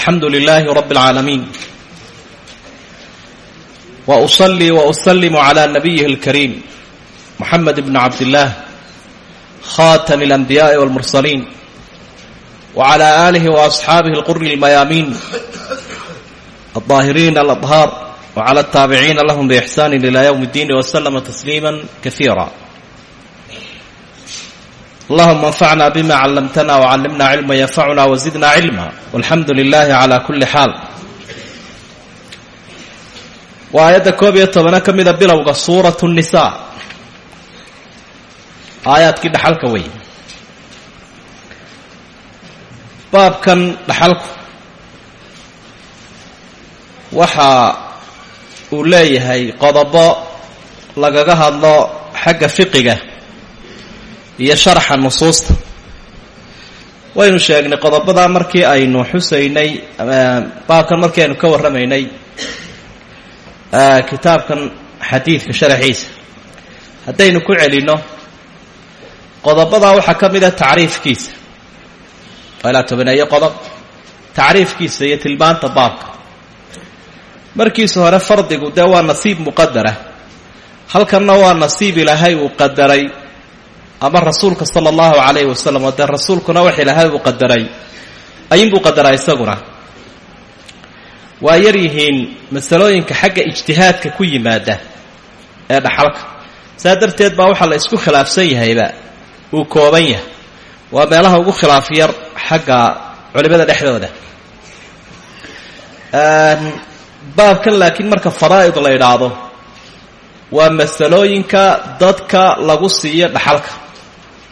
alxamdu lilaahi rabi اlcaalamiin wa usalii wa usalimu cala nabiyihi اlkariim muxamed bni cabdillaah khatami اlanbiyaaءi wاlmursaliin wcala aalihi waasxaabihi اlquri اlmayaamiin alطaahiriin aladhaar wcala altaabiciina lahum biixsaani ila ywm اddiin waslama tasliima kaiira allahuma anfacna bima callamtana wcallimna cilma yanfacuna wazidna cilma walxamdu lilahi cala kulli xaal waa aayadda koob iyo tobana ka mida bilowga suuratu nisa aayaadkii dhaxalka wey baabkan dhaxalku waxa uu leeyahay qodobo lagaga hadlo xagga fiqiga iyo sharaxa nusuusta. Waynu sheegnay qodobadaa markii aynu xusaynay baabkan markii aynu ka warramaynay kitaabkan xadiidka sharaxiisa haddaynu ku celinno qodobadaa waxaa ka mid a tacriifkiisa. Waa ilaa tobaneeyo qodob. Tacriifkiisa iyo tilmaanta baabka. Markiisa hore fardigu dee waa nasiib muqadara halkanna waa nasiib ilaahay uu qadaray ama rasuulka sala allahu calayhi wasalam oo dee rasuulkuna wax ilaahay uu qadaray. Ayinbuu qadaraa isaguna. Waa yar yihiin masalooyinka xagga ijtihaadka ku yimaada ee dhaxalka. Saa darteed baa waxaa la isku khilaafsan yahayba. Uu kooban yahay. Waa meelaha ugu khilaaf yar xagga culimada dhexdooda. Baabkan laakiin marka faraa'id la idhaahdo waa masalooyinka dadka lagu siiyo dhaxalka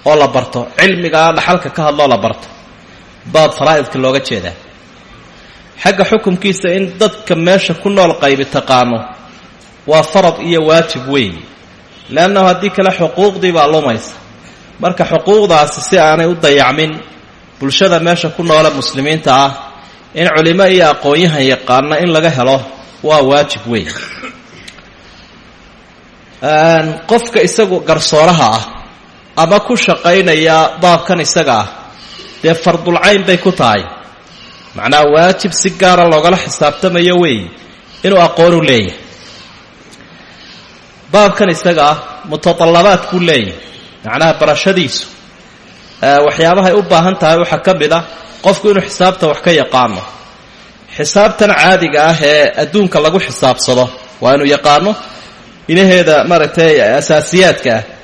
oo la barto cilmigaa dhaxalka ka hadloo la barto baab faraa'idka looga jeedaa. Xagga xukunkiisa in dadka meesha ku nool qaybi taqaano waa farad iyo waajib weey leannahu haddii kale xuquuqdii baa lumaysa. Marka xuquuqdaasi si aanay u dayacmin bulshada meesha ku noole muslimiinta ah in culimo iyo aqoon-yahan yaqaana in laga helo waa waajib weey qofka isagu garsooraha ah ama ku shaqaynaya baabkan isaga ah. Dee fardulcayn bay ku tahay. Macnaha waajib si gaara loogala xisaabtamayo weey inuu aqoonu leeyahay. Baabkan isaga ah mutadallabaad kuu leeyahay macnaha barashadiisu. Waxyaabahay u baahan tahay waxaa ka mid ah qofku inuu xisaabta wax ka yaqaano. Xisaabtan caadiga ah ee adduunka lagu xisaabsado waa inuu yaqaano inaheeda maaragtay asaasiyaadka ah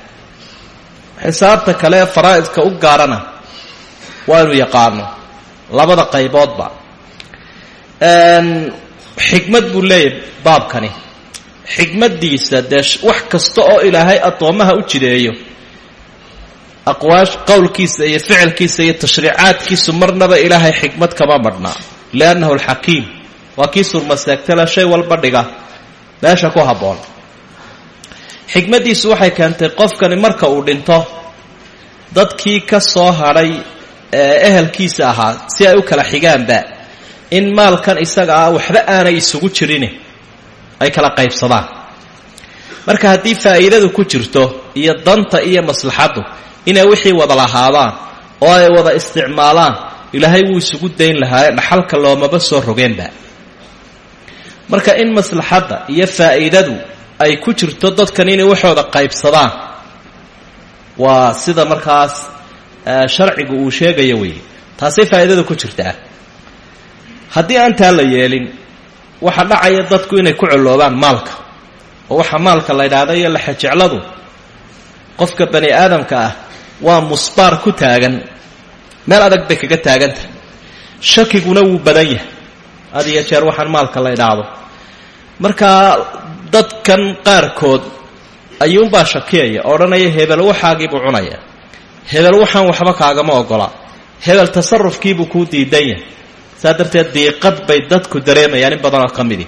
xisaabta kale ee faraa'idka u gaarana waa inuu yaqaano labada qayboodba. Xikmad buu leeyahay baabkani. Xikmaddiisa dee wax kasta oo ilaahay addoommaha u jideeyo aqwaash qowlkiisa iyo ficilkiisa iyo tashriicaadkiisu marnaba ilaahay xikmad kama madhnaa liannahu alxakiim waa kii surmaseegtale shay walba dhiga. Meesha ku habboon xikmaddiisu waxay keentay qofkani marka uu dhinto dadkii ka soo hadhay ee ehelkiisa ahaa si ay u kala xigaanba. In maalkan isaga ah waxba aanay isugu jirin ay kala qaybsadaan. Marka haddii faa'iidadu ku jirto iyo danta iyo maslaxaddu inay wixii wada lahaadaan oo ay wada isticmaalaan ilaahay wuu isugu dayn lahaa dhaxalka loomaba soo rogeenba. Marka in maslaxadda iyo faa'iidadu ay ku jirto dadkan inay waxooda qaybsadaan. Waa sida markaas sharcigu uu sheegayo weeye. Taasay faa'iidada ku jirtaa. Haddii aan taa la yeelin waxa dhacaya dadku inay ku colloobaan maalka. Oo waxa maalka la ydhaahda iyo laxajecladu qofka bani aadamka ah waa musbaar ku taagan. Meel adag bay kaga taagantahay shakiguna wuu badan yahay. Had jeer waxaan maalka la ydhaahdo markaa dadkan qaarkood ayuunbaa shakiyaya odhanaya hebel waxaagiibuu cunaya. Hebel waxaan waxba kaagama ogola. Hebel tasarufkiibuu kuu diidan yahay. Saa darteed diiqad bay dadku dareemayaan in badanoo ka midi.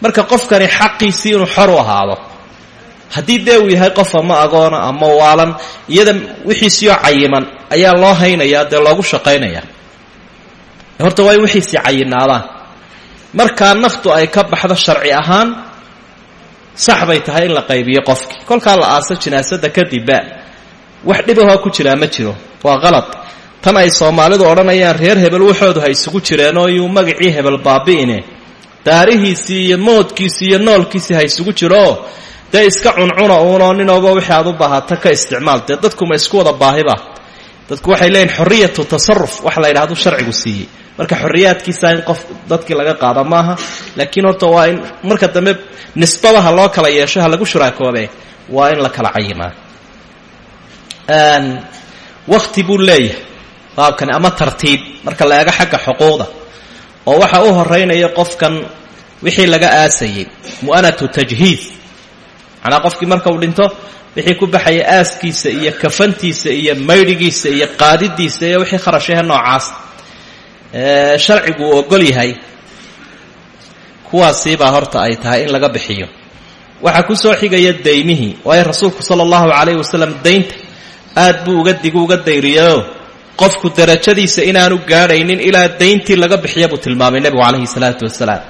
Marka qofkani xaqiisii inuu xor u ahaado haddii dee uu yahay qof ama agoona ama waalan iyada wixiisiioo cayiman ayaa loo haynayaa dee loogu shaqaynayaa. Horta waa in wixiisii cayinaadaan markaa naftu ay ka baxdo sharci ahaan sax bay tahay in la qaybiyo qofkii kolkaa la aaso jinaasada kadibba wax dhibahoo ku jiraa ma jiro. Waa qalad tan ay soomaalidu odhanayaan reer hebel waxoodu ha isugu jireenoo yuu magacii hebel baabi'ine. Daarihiisii iyo moodkiisii iyo noolkiisii ha isugu jirooo dee iska cuncuna uunoo ninooba wixii aad u baahata ka isticmaal dee dadkuma isku wada baahiba. Dadku waxay leeyihiin xoriyatu tasaruf wax la yidhahdu sharcigu siiyey marka xorriyaadkiisa in qof dadkii laga qaado maaha laakiin horta waa in marka dambe nisbada ha loo kala yeesho ha lagu shuraakoobe waa in la kala cayimaa. Wakti buu leeyahay baabkani ama tartiib marka la eego xagga xuquuqda oo waxa u horeynaya qofkan wixii laga aasayey mu'anatu tajhiid macnaa qofkii marka uu dhinto wixii ku baxaya aaskiisa iyo kafantiisa iyo maydhigiisa iyo qaadidiisa iyo wixii kharashahe noocaas sharcigu uu ogol yahay. Kuwaasiibaa horta ay tahay in laga bixiyo. Waxaa ku soo xigaya daymihii waayo rasuulku sala allahu calayhi wasalam daynta aad buu uga digu uga dayriyayoo qofku darajadiisa inaanu gaadhaynin ilaa dayntii laga bixiya buu tilmaamay nebigu calayhi salaatu wasalaam.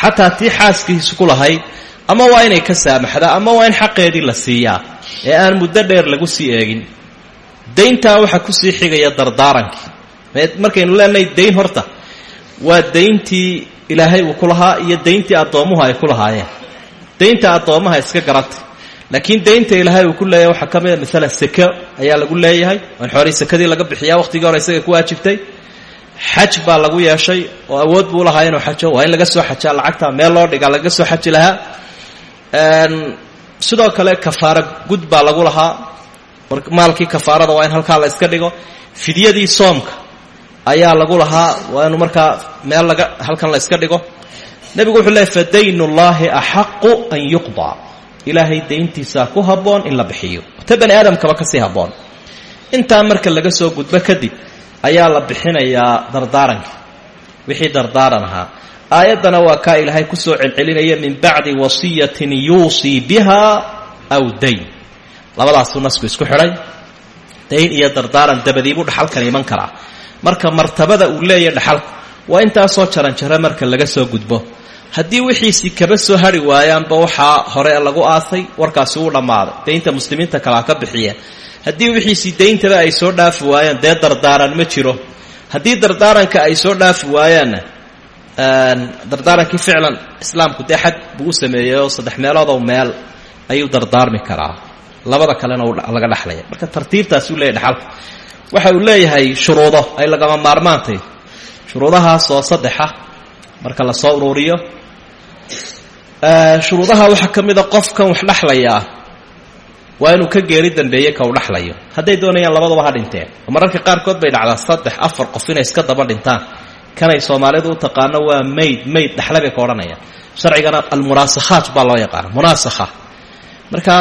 Xataa tii xaaskiisu ku lahayd ama waa inay ka saamaxdaa ama waa in xaqeedii la siiyaa ee aan muddo dheer lagu sii eegin. Dayntaa waxaa ku sii xigaya dardaarankii markaynu leenahay dayn horta waa dayntii ilaahay uu ku lahaa iyo dayntii addoommuhu ay ku lahaayeen. Daynta iska garantay. Laakiin daynta ilaahay uu ku leeyahay waxaa ka mida maalan seke ayaa lagu leeyahay. In xoolihii sekadii laga bixiyaa waqtigii hore isaga ku waajibtay. Xaj baa lagu yeeshay oo awood buu lahaa inuu xajo. Waa in laga soo xajaa lacagta meel loo dhigaa laga soo xaji lahaa. Sidoo kale kafaara gud baa lagu lahaa. Maalkii kafaarada waa in halkaa la iska dhigo. Fidyadii soomka ayaa lagu lahaa. Waa inu meel laga halkan la iska dhigo. Nebigu wuxuu leeyay fadayn ullaahi axaqu an yuqdaa ilaahay dayntiisaa ku habboon in la bixiyo. Ta bani aadamkaba ka sii habboon. Intaa marka laga soo gudbo kadib ayaa la bixinayaa dardaarankii wixii dardaaran ahaa. Aayaddana waa kaa ilaahay ku soo celcelinaya min bacdi wasiyatin yuusii biha aw dayn. Labadaasuu nasku isku xidhay. Dayn iyo dardaaran dabadiibuu dhaxalkan iman karaa marka martabada uu leeyahy dhaxalku. Waa intaasoo jaranjaro marka laga soo gudbo. Haddii wixiisii kaba soo hari waayaanba waxaa hore lagu aasay warkaasi wuu dhammaaday. Daynta muslimiinta kalea ka bixiyeen haddii wixiisii dayntaba ay soo dhaafi waayaan dee dardaaran ma jiro. Haddii dardaaranka ay soo dhaafi waayaanna dardaarankii ficlan islaamku dee xad buu u sameeyey oo meel ayuu dardaarmi karaa. Labada kalena laga dhexlaya marka tartiibtaas uu leeyahy dhaxalku waxa uu leeyahay shuruudo. Ay lagama maarmaantay shuruudahaas oo saddexa. Marka la soo uruuriyo shuruudaha waxaa ka mida qofkan wax dhexlayaa waa inuu ka geeri dambeeye ka u dhexlayo hadday doonayaan labaduba ha dhinteen. Oo mararka qaarkood bay dhacdaa saddex afar qof inay iska daba dhintaan. Kanay soomaalidu u taqaano waa mayd mayd dhexle ka odhanayaan sharcigana almunaasakhaat baa loo yaqaana. Munaasakha marka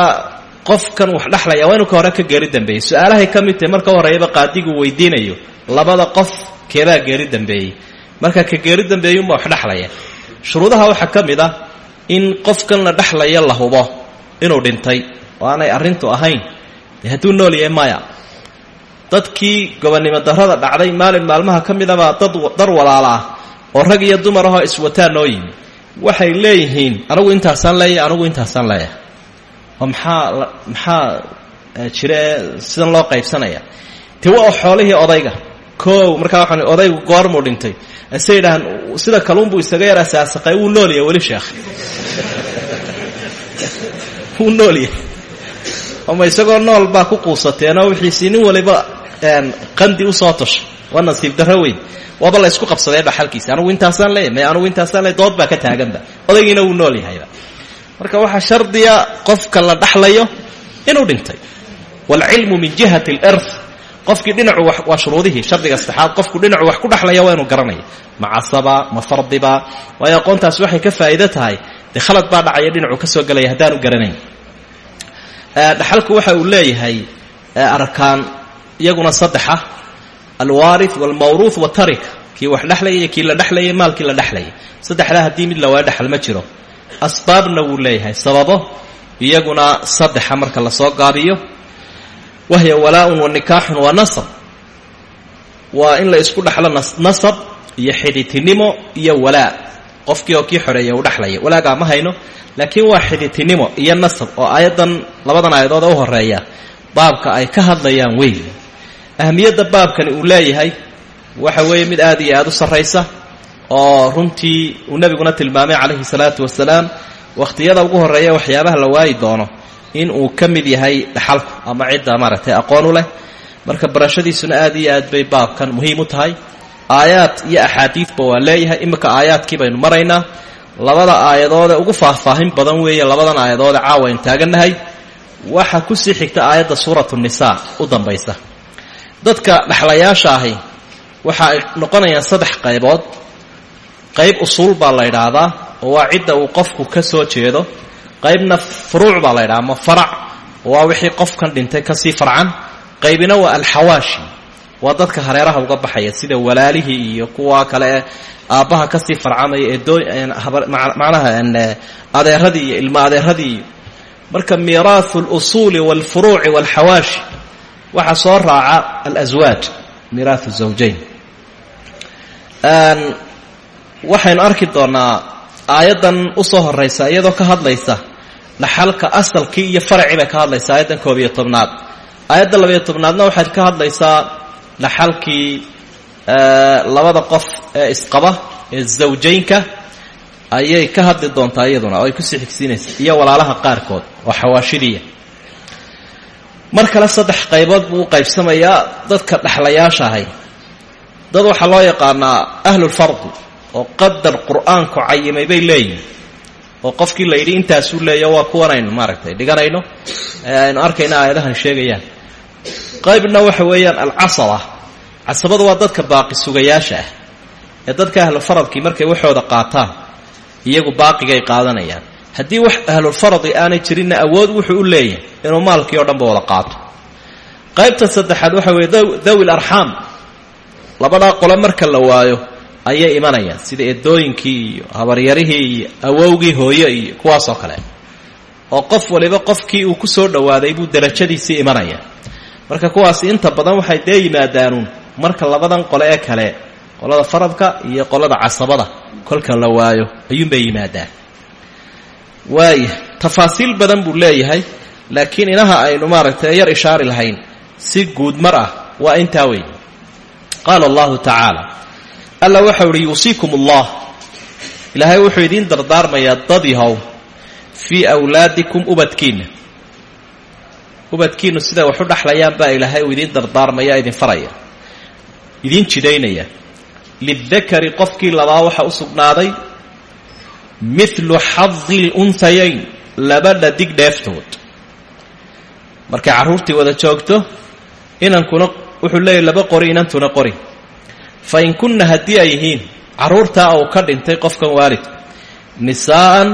qofkan wax dhexlaya waa inuu ka hore ka geeri dambeeyey. Su'aalahay tahay marka horeyaba qaadigu weydiinayo labada qof keebaa geeri dambeeyey. Marka ka geeri dambeeyunbaa wax dhexlaya shuruudaha waxaa ka ah in qofkan la dhexlaya la hubo inuu dhintay oo aanay arrintu ahayn. Dee hadduu nool yahay maya dadkii gobonnimo darrada dhacday maalin maalmaha ka midabaa dad dar walaala ah oo rag iyo dumar ahoo iswataa noo yimi waxay leeyihiin anigu intaasaan leeyahay anigu intaasaan leeyahay oo maxaa maxaa jira ee sidan loo qaybsanaya. Te waa xoolihii odayga. Koow markaa waxaan odaygu goormuu dhintay. Ase yidhahaan sida kaluunbuu isaga yar asaasaqay wuu nool yahay weli sheekh. Wuu nool yahay. Oma isagoo nool baa ku quusateenoo wixiisii nin waliba qandi u soo toshay waa nasiib darro weyn. Waaba la ysku qabsadee dhaxalkiisi anugu intaasaan leeyahy may anugu intaasaan leey dood baa ka taaganba. Odaygiina wuu nool yahayba marka waxaa shardiya qofka la dhaxlayo inuu dhintay. Waalcilmu min jihati alirth qofkii dhinacu waa shuruudihii shardiga saddexaad qofku dhinacu wax ku dhexlaya waa inuu garanaya. Ma casaba ma fardiba waayo aqoontaas waxay ka faa'iido tahay. Khalad baa dhacaya dhinacu ka soo gelaya haddaanu garanayn. Dhaxalku waxa uu leeyahay arkaan iyaguna saddexa. Alwaarith walmawruuth watarika kii wax dhexlaya iyo la dhexlayay maalkii la dhexlayay saddexdaa haddii mid lawaa dhexal ma jiro asbaabna wuu leeyahay. Sababo iyaguna saddexa marka la soo gaabiyo wahya walaaun wa nikaaxun wa nasab. Waa in la isku dhexlo nasab iyo xidhitinimo iyo walaa. Qofkii oo kii xoreeya uu dhexlaya walaagaa ma hayno laakiin waa xidhitinimo iyo nasab oo aayaddan labadan aayadood ee u horreeya baabka ay ka hadlayaan weyn. Ahmiyadda baabkani uu leeyahay waxa weeye mid aad iyo aada u sarraysa oo runtii uu nebiguna tilmaamay calayhi salaatu wasalaam wakhtiyada ugu horreeya waxyaabaha la waayi doono in uu ka mid yahay dhaxalku ama cidda maaragtay aqoon u leh. Marka barashadiisuna aad iyo aad bay baabkan muhiim u tahay. Aayaad iyo axaadiidba waa leeyahay. Iminka aayaadkii baynu maraynaa labada aayadoodee ugu faahfaahin badan weeye labadan aayadoode caawa ayn taagannahay waxa ku sii xigta aayadda suuratu nisaa u dambaysa. Dadka dhexlayaasha ahi waxa ay noqonayaan saddex qaybood qayb usuul baa la ydhaahdaa oo waa cidda uu qofku ka soo jeedo. Qaybna furuuc baa la ydhaha ama farac. Waa wixii qofkan dhintay ka sii farcan. Qaybina waa alxawaashi. Waa dadka hareeraha uga baxaya sida walaalihii iyo kuwa kale aabbaha ka sii farcamaya ee manaha adeeradii iyo ilmo adeeradii iyo. Marka miiraahu lusuuli walfuruuci walxawaashi waxaa soo raaca alswaaj miiraahu zawjayn waxaynu arki doonaa aayaddan u soo horaysa iyadoo ka hadlaysa dhaxalka asalkii iyo faracii bay ka hadlaysa aayaddan koob iyo tobnaad. Aayadda labayo tobnaadna waxaad ka hadlaysaa dhaxalkii labada qof ee isqaba ee zawjaynka ayay ka hadli doontaa iyaduna oo ay ku sii xigsiinaysa iyo walaalaha qaarkood oo xawaashidiya mar kale saddex qaybood buu u qaybsamayaa dadka dhexlayaasha ahay. Dad waxaa loo yaqaanaa ahlulfardi oo qadar qur'aanku cayimay bay leeyihiin oo qofkii la yidhi intaasuu leeya waa kuwanaynu maaragtay dhiganayno aynu arkayna aayadahan sheegayaan. Qaybna waxa weeyaan alcasaba casabadu waa dadka baaqi sugayaasha ah. Ee dadka ahlufaradkii markay waxooda qaataan iyagu baaqigay qaadanayaan. Haddii wax ahlulfaradi aanay jirinna awood wuxuu u leeyahay inuu maalkii oo dhanba wada qaato. Qaybta saddexaad waxa weeye dawi larxaam labadaa qole marka la waayo ayay imanayaan. Sida edooyinkii iyo habaryarihii iyo awowgii hooye iyo kuwaasoo kale. Oo qof waliba qofkii uu ku soo dhowaaday buu darajadiisii imanaya marka kuwaasi inta badan waxay dee yimaadaanuun marka labadan qole ee kale qolada faradka iyo qolada casabada kolka la waayo ayuunbay yimaadaan. Waaya tafaasiil badan buu leeyahay laakiin inaha aynu maaragtay yar ishaari lahayn si guud mar ah waa intaa weeye qaala allahu tacaala alla waxau uhi yuusiikum allah ilaahay wuxuu idiin dardaarmayaa dadihow fii awlaadikum ubadkiinna ubadkiinnu siday wax u dhexlayaan baa ilaahay uu idiin dardaarmaya idin faraya idiin jidaynaya lidakari qofkii labaa waxaa u sugnaaday midlu xadi lunhayayn laba dhadig dheeftood. Markay carruurtii wada joogto inankuna wuxuu leeyahy laba qori inantuna qori fa in kunna haddii ay yihiin carruurtaa uu ka dhintay qofkan waalidku nisaa'an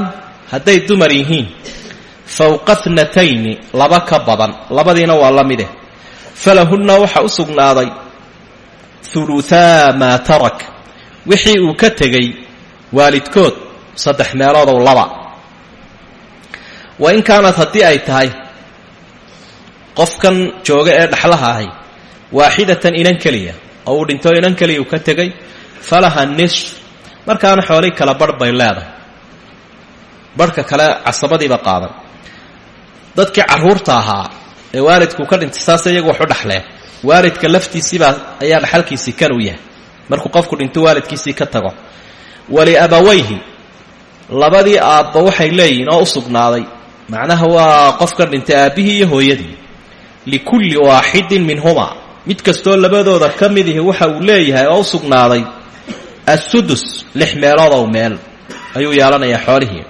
hadday dumar yihiin fowqa tnatayni laba ka badan labadiina waa la mide falahunna waxaa u sugnaaday huluhaa maa tarak. Wixii uu ka tegey waalidkood saddex meeloodow laba. Wa in kaanad haddii ay tahay qofkan jooga ee dhexlaha ahay waaxidatan inan keliya oo uu dhinto inan keliya uu ka tegey falaha nisf. Markaana xoolii kala barh leedahay. Barhka kale casabadiiba qaadan dadkii carruurta ahaa ee waalidku ka dhintay saas iyagu wax u dhexleen waalidka laftiisiibaa ayaa dhaxalkiisii kan u yahay. Markuu qofku dhinto waalidkiisii ka tago. Waliabawayhi labadii aabba waxay leeyihiin oo u macnaha waa qofkan dhintay aabbihii iyo hooyadii. Likulli waaxidin minhumaa mid kastoo labadooda ka mid ihi waxa uu leeyahay oo u sugnaaday assudus lix meeloodow meel ayuu yeelanayaa xoolihii.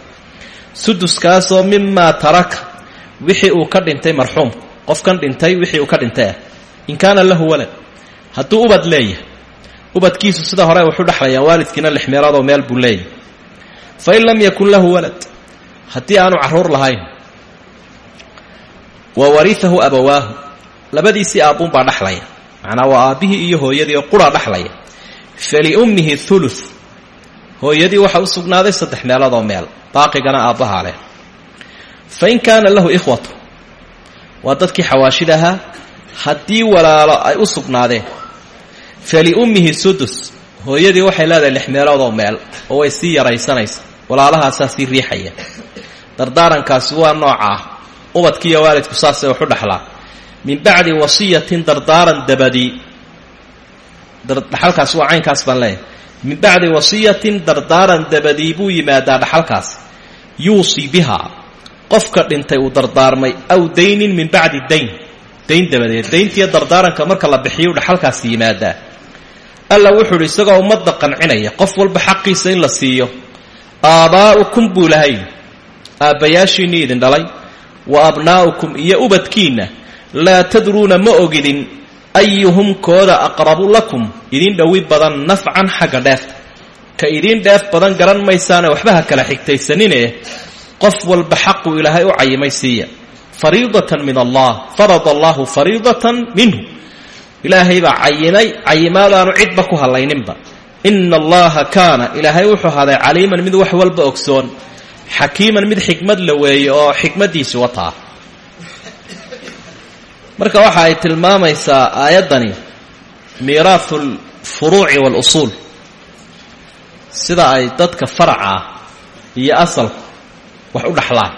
Suduskaasoo mimaa taraka wixii uu ka dhintay marxuumku qofkan dhintay wixii uu ka dhintay ah. In kaana lahu walad. Hadduu ubad leeyahay ubadkiisu sida hore waxu dhexlayaan waalidkiina lix meeloodow meel buu leeyahay. Fa in lam yakun lahu walad haddii aanu carruur lahayn wa wariahu abawaahu labadiisii aabbuunbaa dhexlaya macnaa waa aabbihii iyo hooyadii oo quraa dhexlaya faliummihi ulu hooyadii waxaa u sugnaaday saddex meeloodoo meel. Baaqigana aabbahaa leh. Fa in kaana lahu ikhwatu. Waa dadkii xawaashidahaa haddii walaalo ay u sugnaadeen. Faliummihi sudus. Hooyadii waxay leedahay lix meeloodoo meel oo way sii yaraysanaysa. Walaalahaasaa sii riixaya. Dardaarankaasi waa nooca ah. Ubadkiiyo waalidku saasay waxu dhexlaa min bacdi wasiyatin dardaaran dabadii dhaxalkaas waa caynkaas baan leeyahay. Min bacdi wasiyatin dardaaran dabadii buu yimaadaa dhaxalkaas. Yuusii bihaa qofka dhintay uu dardaarmay aw daynin min bacdi dayn. Dayn dabadeed. Dayntiiyo dardaaranka marka la bixiyu dhaxalkaas yimaadaa. Alla wuxuu uhi isagoo ummadda qancinaya qof walba xaqiisa in la siiyo. Aabaa'ukum buu lahay. Aabbayaashiinnii idin dhalay. Wa abnaa'ukum iyo ubadkiinna laa tadruuna ma ogidin ayuhum kooda aqrabu lakum idin dhowi badan nafcan xagga dheefta ka idiin dheef badan garan maysaane waxba ha kala xigtaysanine qof walba xaqu ilaahay u cayimay siiya fariidatan min allah farada allahu fariidatan minhu. Ilaahay baa cayimay cayimaadaanu cidba ku hadlayninba ina allaha kaana ilaahay wuxuu haday caliiman mid wax walba ogsoon xakiiman mid xikmad la weeye oo xikmaddiisi wataa marka waxa ay tilmaamaysaa aayaddani miiraahu lfuruuci walusuul sida ay dadka faraca iyo asalku wax u dhaxlaan.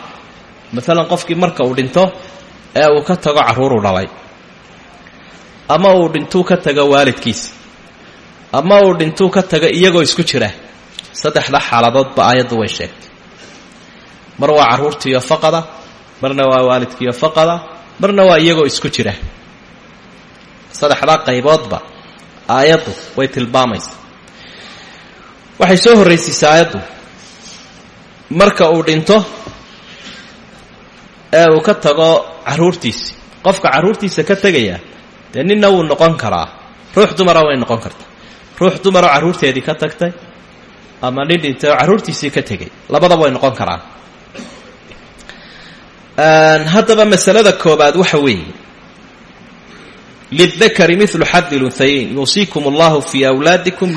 Maalan qofkii marka uu dhinto ee uu ka tago carruuruu dhalay. Ama uu dhintuu ka tago waalidkiisa. Ama uu dhintuu ka tago iyagoo isku jira. Saddexda xaaladoodba aayaddu way sheegtay. Mar waa carruurtiiyo faqada marna waa waalidkiiyo faqada marna waa iyagoo isku jira. Saddexdaa qayboodba aayaddu way tilmaamaysaa waxay soo horraysiisay aayaddu. Marka uu dhinto ee uu ka tago carruurtiisi qofka carruurtiisa ka tegaya dee ninna wuu noqon karaa. Ruux dumara way noqon kartaa. Ruux dumaroo carruurteedii ka tagtay ama nin dhintay oo carruurtiisii ka tegay labadaba way noqon karaan haddaba masalada koobaad waxa weeye. Lidakari milu xadi lunhayayn yuusiikum allahu fii awlaadikum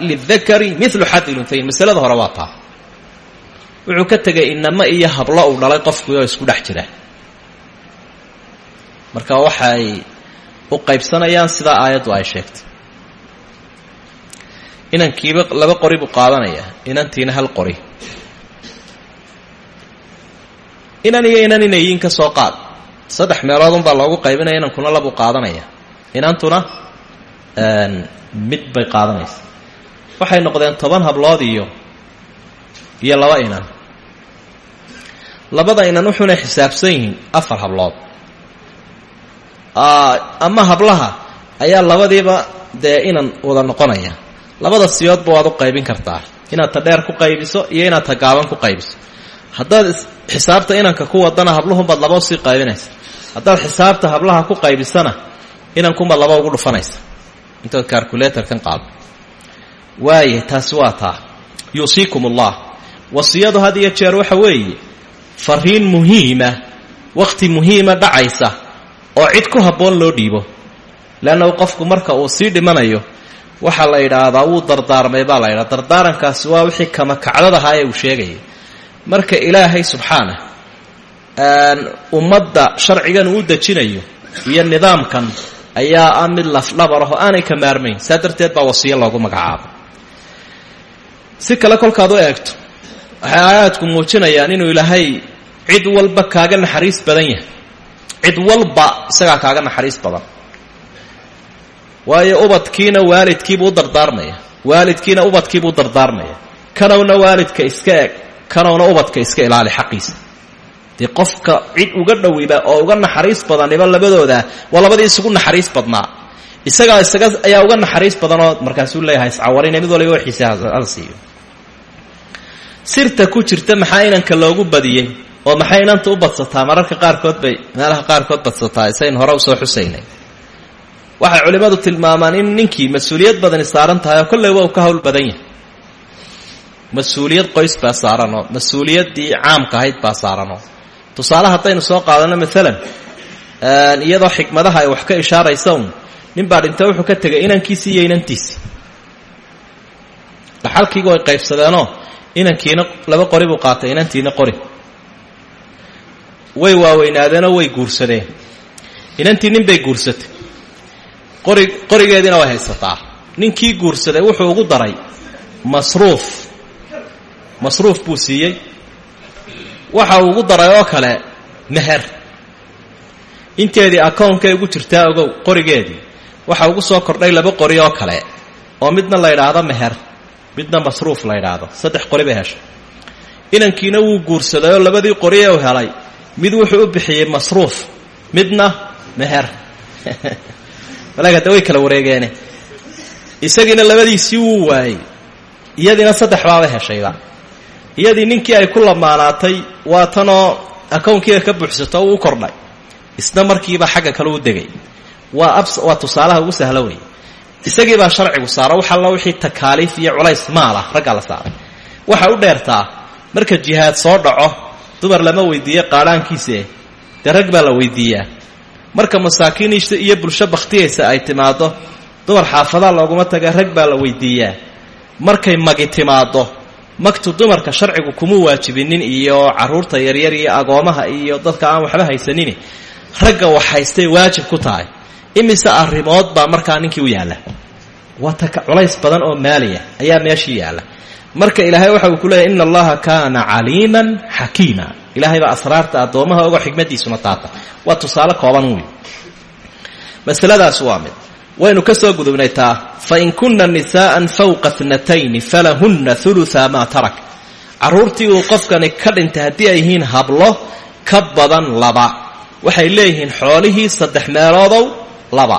lidakari milu xadi lunhayayn masalada hore waa taa. Wuxuu ka tegay inamo iyo hablo uu dhalay qofkii oo isku dhex jira. Marka waxay u qaybsanayaan sidaa aayaddu ay sheegtay. Inankiiba laba qori buu qaadanayaa inantiina hal qori inan iyo inan inayiin ka soo qaad. Saddex meeloodunbaa loogu qaybinaya inankuna labuu qaadanaya. Inantuna mid bay qaadanaysa waxay noqdeen toban hablood iyo iyo laba inan labada inan wuxuuna xisaabsan yihiin afar hablood. Ama hablaha ayaa labadiiba dee inan wada noqonaya. Labada siyoodba waad u qaybin kartaa. Inaad ta dheer ku qaybiso iyo inaad ta gaaban ku qaybiso haddaad xisaabta inanka ku wadana habluhunbaad laba u sii qaybinaysa haddaad xisaabta hablaha ku qaybisana inankunbaad laba ugu dhufanaysa. Intaad calculatorkan qaado waaya taasi waa taa. Wasiyadu had iyo jeer waxa weeye fariin muhiima wakhti muhiima dhacaysa oo cid ku habboon loo dhiibo. Leannahu qofku marka uu sii dhimanayo waxaa la yidhaahdaa wuu dardaarmay baa la yidhaha. Dardaarankaasi waa wixii kama kacdadahaa ee uu sheegayay marka ilaahay subxaanah ummadda sharcigan uu dejinayo iyo nidaamkan ayaa ah mid lafdhabar ah aanay ka maarmayn. Saa darteed baa wasiyo loogu magacaabo. Si kale kolkaad u eegto waxay aayaadku muujinayaan inuu ilaahay cid walba kaaga naxariis badan yahay. Cid walba isagaa kaaga naxariis badan. Waayo ubadkiina waalidkiibuu u dardaarmaya. Waalidkiina ubadkiibuu dardaarmaya. Kanowna waalidka iska eg kanowna ubadka iska ilaali xaqiisa. Dee qofka cid uga dhowiba oo uga naxariis badaniba labadooda waa labadii isugu naxariis badnaa. Isagaa isaga ayaa uga naxariis badanoo markaasuu leeyahay iscawarina mid waliba waxiisa hal sirta ku jirta maxaa inanka loogu badiyey? Oo maxay inanta u badsataa? Mararka qaarkood bay meelaha qaarkood badsataa isayn hore u soo xusaynay. Waxay culimmadu tilmaamaan in ninkii mas'uuliyad badani saaran tahay oo kolley waa uu ka hawl badan yahay mas'uuliyad qoys baa saaranoo mas'uuliyaddii caamka ahayd baa saaranoo tusaale haddaynu soo qaadano maalan iyadoo xikmadaha ay wax ka ishaaraysa un nin baa dhinta wuxuu ka tegay inankiisii iyo inantiisii dhaxalkiigu ay qaybsadeenoo inankiina laba qori buu qaatay inantiina qori. Way waaweynaadeeno way guursadeen. Inantii nin bay guursatay. Qori qorigeediina way haysataa. Ninkii guursaday wuxuu ugu daray masruuf masruuf buu siiyey. Waxa uu ugu daray oo kale meher. Inteedii akoonkay ugu jirtaa ogow qorigeedii waxa ugu soo kordhay laba qori oo kale oo midna la ydhaahdo meher midna masruuf la ydhaahdo saddex qori bay heshay. Inankiina wuu guursaday labadii qori ee u helay. Mid wuxuu u bixiyey masruuf midna meher. Malagada way kala wareegeene. Isagiina labadiisii wuu waayey. Iyadiina saddex baaba heshayba iyadii ninkii ay ku lamaanaatay waa tanoo akownkiiga ka buuxsato uu kordhay. Isna markiiba xagga kale u degay. Waa tusaalaha ugu sahlo weeye. Isagii baa sharcigu saara wax alla wixii takaaliif iyo culays maalah raggaa la saaray. Waxa u dheertaa marka jihaad soo dhaco dumar lama weydiiyo qaadhaankiisae dee rag baa la weydiiyaa. Marka masaakiinista iyo bulsho bakhtiyaysa ay timaaddo dumar xaafadaa looguma taga rag baa la weydiiyaa. Markay magi timaaddo magtu dumarka sharcigu kuma waajibinin iyo carruurta yaryar iyo agoomaha iyo dadka aan waxba haysanin ragga wax haystay waajib ku tahay. Imise arrimood baa markaa ninkii u yaalla? Waa ta culays badan oo maaliya ayaa meeshii yaalla. Marka ilaahay waxa uu ku leeyahy ina allaha kaana caliiman xakiima. Ilaahay baa asraarta addoomaha ogo xikmaddiisuna taata. Waa tusaale kooban wey masaladaas waa mid waynu ka soo gudubnay taa fain kunna nisaa'an fawqa tnatayni falahunna uluaa maa tarak. Carruurtii uu qofkani ka dhintay haddii ay yihiin hablo ka badan laba. Waxay leeyihiin xoolihii saddex meeloodow laba.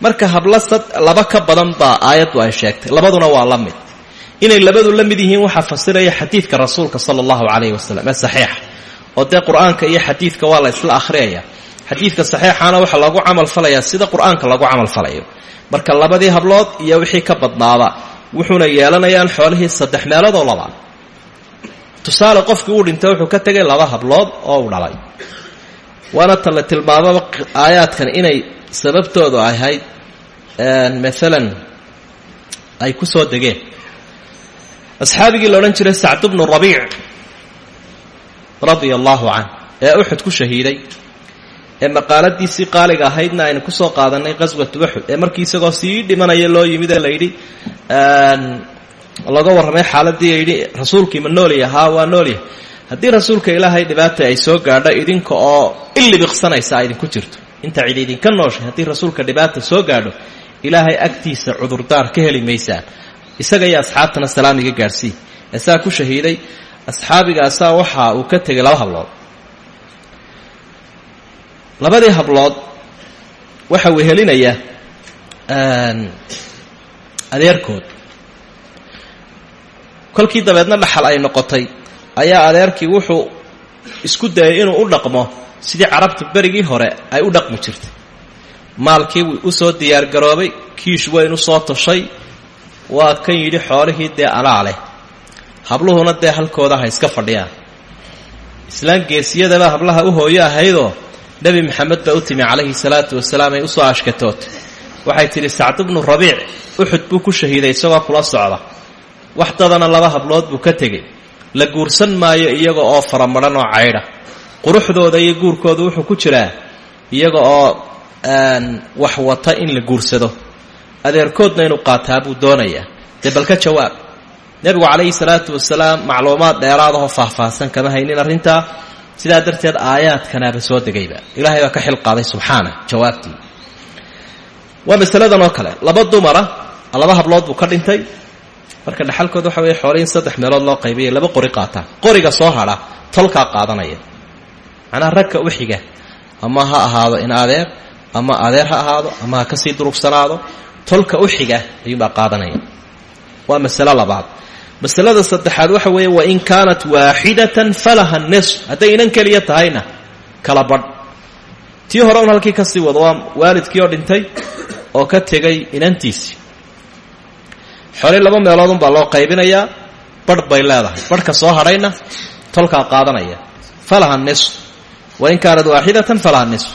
Marka hablo laba ka badan baa aayaddu ay sheegtay. Labaduna waa la mid. Inay labadu la mid yihiin waxaa fasiraya xadiidka rasuulka sala allahu calayhi wasalam ee saxiixa. Oo dee qur'aanka iyo xadiidka waa la isla akhriyaya xadiidka saxiixaana waxaa lagu camal falayaa sida qur'aanka lagu camal falayo. Marka labadii hablood iyo wixii ka badnaaba wuxuuna yeelanayaan xoolihii saddex meeloodoo laba. Tusaale qofkii uu dhintay wuxuu ka tegay laba hablood oo uu dhalay. Waana ta la tilmaamaba aayaadkan inay sababtoodu ahayd maalan ay ku soo degeen. Asxaabigii la odhan jiray sacd bnu rabiic radia allaahu canh ee uxud ku shahiiday ee maqaaladiisii qaaliga ahaydna aynu ku soo qaadanay qaswatu uxud ee markii isagoo sii dhimanaya loo yimid ee layidhi laga warramay xaaladii yidhi rasuulkii ma noolya haa waa noolyahay haddii rasuulka ilaahay dhibaata ay soo gaadho idinka oo illibiqsanaysa idinku jirto. Inta cid idinka nooshay haddii rasuulka dhibaata soo gaadho ilaahay agtiisa cudurdaar ka heli maysaan isaga iyo asxaabtana salaamiga gaadhsii ee saa ku shahiiday asxaabigaasaa waxa uu ka tegay laba hablood labadii hablood waxa wehelinaya adeerkood. Kolkii dabeedna dhaxal ay noqotay. Ayaa adeerkii wuxuu isku dayay inuu u dhaqmo sidii carabtu berigii hore ay u dhaqmi jirtay. Maalkii u soo diyaargaroobay kiish weyn u soo toshay. Waa kan yidhi xoolihii dee anaa leh. Habluhuna dee halkooda ha iska fadhiyaan. Islaan geesiyadaba hablaha u hooyo ahaydoo nebi maxamed baa u timi calayhi salaatu wasalaam ay u soo ashkatootay waxay tidhi sacd bnu rabiic uxud buu ku shahiiday isagoo kula socda. Wax dadana laba hablood buu ka tegey. La guursan maayo iyaga oo faramadhan oo caydha quruxdooda iyo guurkooda wuxuu ku jiraa iyaga oo wax wata in la guursado. Adeerkoodna inuu qaataa buu doonayaa. Dee balka jawaab. Nebigu calayhi salaatu wasalaam macluumaad dheeraadahoo faahfaahsan kama haynin arrintaa sidaa darteed aayaadkanaaba soo degayba. Ilaahay baa ka xil qaaday subxaana jawaabtii. Waa masaladan oo kale laba dumara laba hablood buu ka dhintay. Marka dhaxalkooda waxa weeye xoole in saddex meelood loo qaybaya laba qori qaataan. Qoriga soo hadha tolkaa qaadanaya. Macnaha ragka u xiga ama ha ahaado in adeer ama adeer ha ahaado ama ha ka sii durugsanaado tolka u xiga ayuunbaa qaadanaya. Waa masalo labaad masalada saddexaad waxa weeye wain kaanat waaxidatan falaha nisf. Hadday inan keliya tahayna kala badh. Tii hore un halkii ka sii wado waa waalidkii oo dhintay oo ka tegay inantiisii. Xoolay laba meeloodunbaa loo qaybinayaa badh bay leedahay. Badhka soo hadhayna tolkaa qaadanaya. Falaha nisf. Wain kaanat waaxidatan falaha nisf.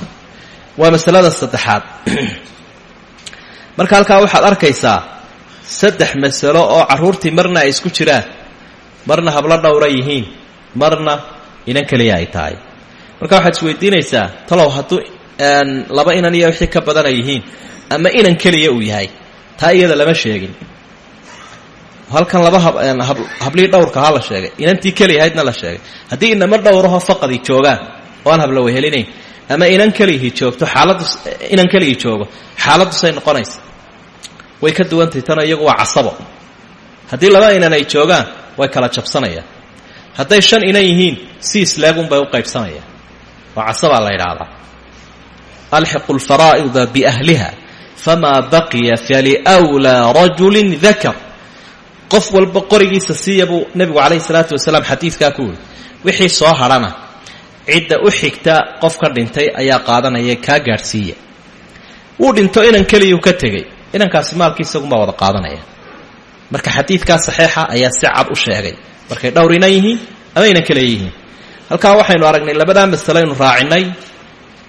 Waa masalada saddexaad. Marka halkaa waxaad arkaysaa saddex masalo oo carruurtii marna ay isku jiraan. Marna hablo dhowra yihiin. Marna inan keliya ay tahay. Marka waxaad isweydiinaysaa talow hadduu laba inan iyo wixii ka badan ay yihiin ama inan keliya uu yahay taa iyada lama sheegin. Halkan laba hablihii dhowrka ha la sheegay. Inantii keliya ahaydna la sheegay. Haddii inama dhowraho faqadi joogaan oo aan habla wehelinayn. Ama inan keligii joogto xaaladdu inan keligii joogo xaaladdu say noqonaysa way ka duwantahay tano iyagu waa casabo. Haddii laba inan ay joogaan way kala jabsanayaan. Hadday shan inan yihiin si islaagunbay u qaybsanayaan. Waa casabaa la yidhaahdaa. Alxiqu lfaraa'ida biahliha famaa baqiya faliwlaa rajulin dakar qof walba qorigiisa siiya buu nebigu calayhi salaatu wasalaam xadiidkaa ku yidhi. Wixii soo hadhana cidda u xigta qofka dhintay ayaa qaadanaya kaa gaadhsiiya. Wuu dhinto inan keliyuu ka tegey inankaasi maalkii isagunbaa wada qaadanaya. Marka xadiidkaa saxiixa ayaa si cad u sheegay. Markay dhowr inan yihiin ama inan kale yihiin. Halkaa waxaynu aragnay labadaa masalaynu raacinay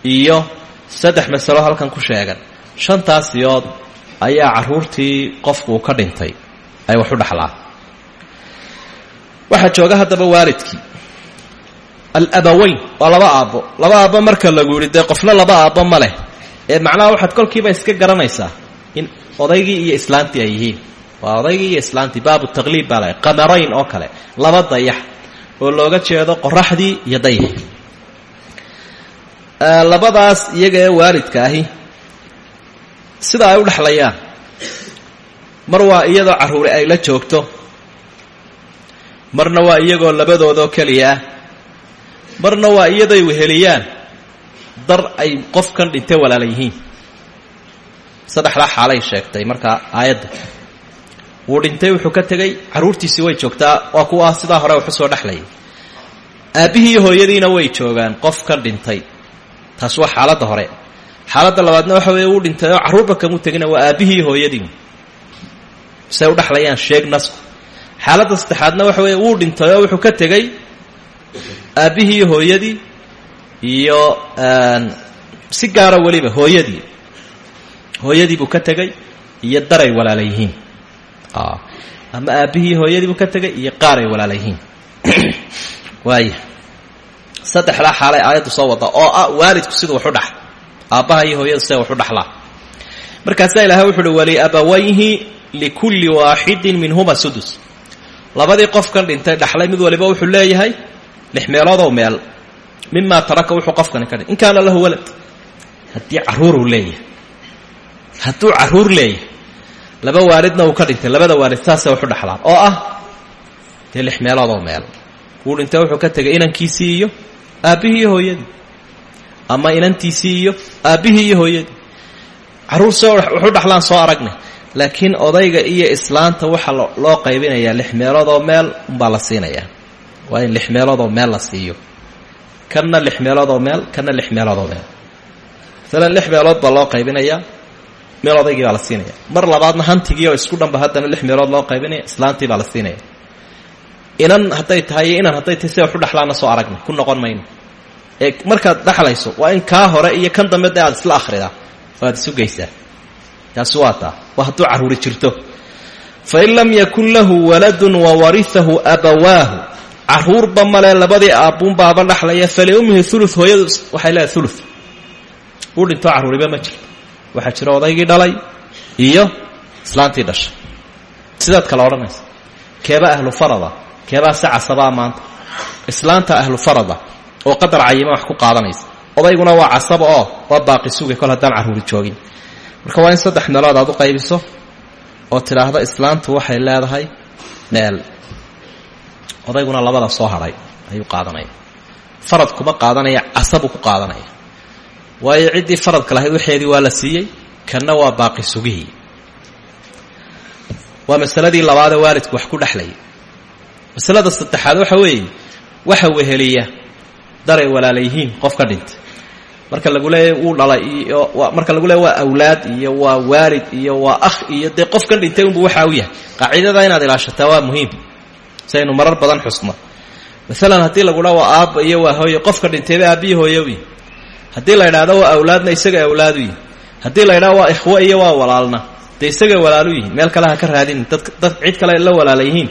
iyo saddex masalo halkan ku sheegan. Shantaas yood ayaa carruurtii qofku uu ka dhintay. Ay wax u dhaxlaan. Waxaa jooga haddaba waalidkii alabaweyn waa laba aabbo. Laba aabbo marka lagu yidhi dee qofna laba aabbo ma leh. Ee macnaha waxaad kolkiiba iska garanaysaa in odaygii iyo islaantii ay yihiin. Waa odaygii iyo islaantii baabu taqliib baa la qamarayn oo kale laba dayax oo looga jeedo qoraxdii iyo dayaxi labadaas iyaga ee waalidka ahi sida ay u dhexlayaan mar waa iyadoo carruuri ay la joogto marna waa iyagoo labadoodoo keliya ah marna waa iyadoy weheliyaan dar ay qofkan dhintay walaala yihiin saddexdaa xaalay sheegtay. Markaa aayadda wuu dhintay wuxuu ka tegey carruurtiisii way joogtaa waa kuwa sidaa hore waxu soo dhexlayay aabbihii iyo hooyadiina way joogaan qofkan dhintay. Taas waa xaaladda hore. Xaaladda labaadna waxa weeye wuu dhintay oo carruurba kamu tegina waa aabbihii iyo hooyadii say u dhexlayaan sheeg nasku. Xaaladda saddexaadna waxa weeye wuu dhintay oo wuxuu ka tegey aabbihii iyo hooyadii iyo si gaara weliba hooyadii hooyadii buu ka tegey iyo daray walaala yihiin ama aabbihii hooyadii buu ka tegay iyo qaaray walaala yihiin waaya saddexdaa xaalay aayaddu soo wada oo ah waalidku siduu waxu dhax aabbaha iyo hooyadu siday waxu dhaxlaa? Markaasaa ilaahay wuxu uhi waliabawayhi likulli waaxidin minhuma sudus. Labadii qofkan dhintay dhaxlay mid waliba wuxuu leeyahay lix meeloodow meel mimaa taraka wuxuu qofkani ka in kaana lahu walad. Haddii carruuruu leeyahay hadduu carruur leeyahay laba waalidna uu ka dhintay labada waalid waxu dhaxlaan. Oo ah dee lix meeloodoo meel. Wuu dhintay wuxuu ka tegay inankiisii iyo aabbihii iyo ama inantiisii iyo aabbihii iyo hooyadii. Se waxu dhaxlaan soo aragnay. Laakiin odayga iyo islaanta waxaa loo qaybinayaa lix meeloodoo meel umbaa la siinayaa. Waa in lix meeloodoo meel la siiyo. Kanna lix meeloodoo meel kanna lix meeloodoo meel. Maalan lix meelood baa loo qaybinayaa meel odaygii baa la siinaya. Mar labaadna hantigii oo isku dhanba haddana lix meelood loo qaybinaya islaantii baa la siinaya. Inan hadday tahay iyo inan hadday tahay si waxu dhexlaana soo aragnay ku noqon mayno ee markaad dhexlayso waa in kaa hore iyo kan dambe aad isla akhridaa oo aad isu geysaa taasi waa taa. Waa hadduu carruuri jirto. Fain lam yakun lahu waladun wawarihahu abawaahu. Carruurba male labadii aabbuunbaaba dhexlaya faliummihi ulu hooyadu waxay leedahay ulu uu dhintoo carruuriba ma jirto waxaa jira odaygii dhalay iyo islaantii dhashay. Sidaad kale odhanaysa keebaa ahlu farada. Keebaa si casabaa maanta. Islaanta ahlu farada oo qadar cayima wax ku qaadanaysa. Odayguna waa casaba oo waa baaqi suga kol haddaan carruuri joogin. Marka waa in saddex meelood aad u qaybiso oo tidhaahdo islaantu waxay leedahay meel. Odayguna labada soo hadhay ayuu qaadanaya. Farad kuma qaadanaya casabuu ku qaadanaya waayo ciddii faradka lahayd waxeedii waa la siiyey kanna waa baaqi sugihii. Waa masaladii labaadee waalidku wax ku dhexlayay masalada saddexaad waxa weeye waxa weheliya daray walaala yihiin qof ka dhintay marka lagu leeya wuu dhalay iyo marka lagu leeya waa awlaad iyo waa waalid iyo waa akh iyo dee qof ka dhintay unbu waxa u yahay. Qaacidada inaad ilaashataa waa muhiim. Si aynu marar badan xusno. Maalan haddii lagu dhaa waa aabba iyo waa hooye qofka dhintayba aabbiyi hooyowi haddii la idhaahdo waa awlaadna isaga awlaadu yihi haddii la idhahdo waa ikhwo iyo waa walaalna. Dee isaga walaalu yihiin meel kale ka raadinin dad cid kale la walaala yihiin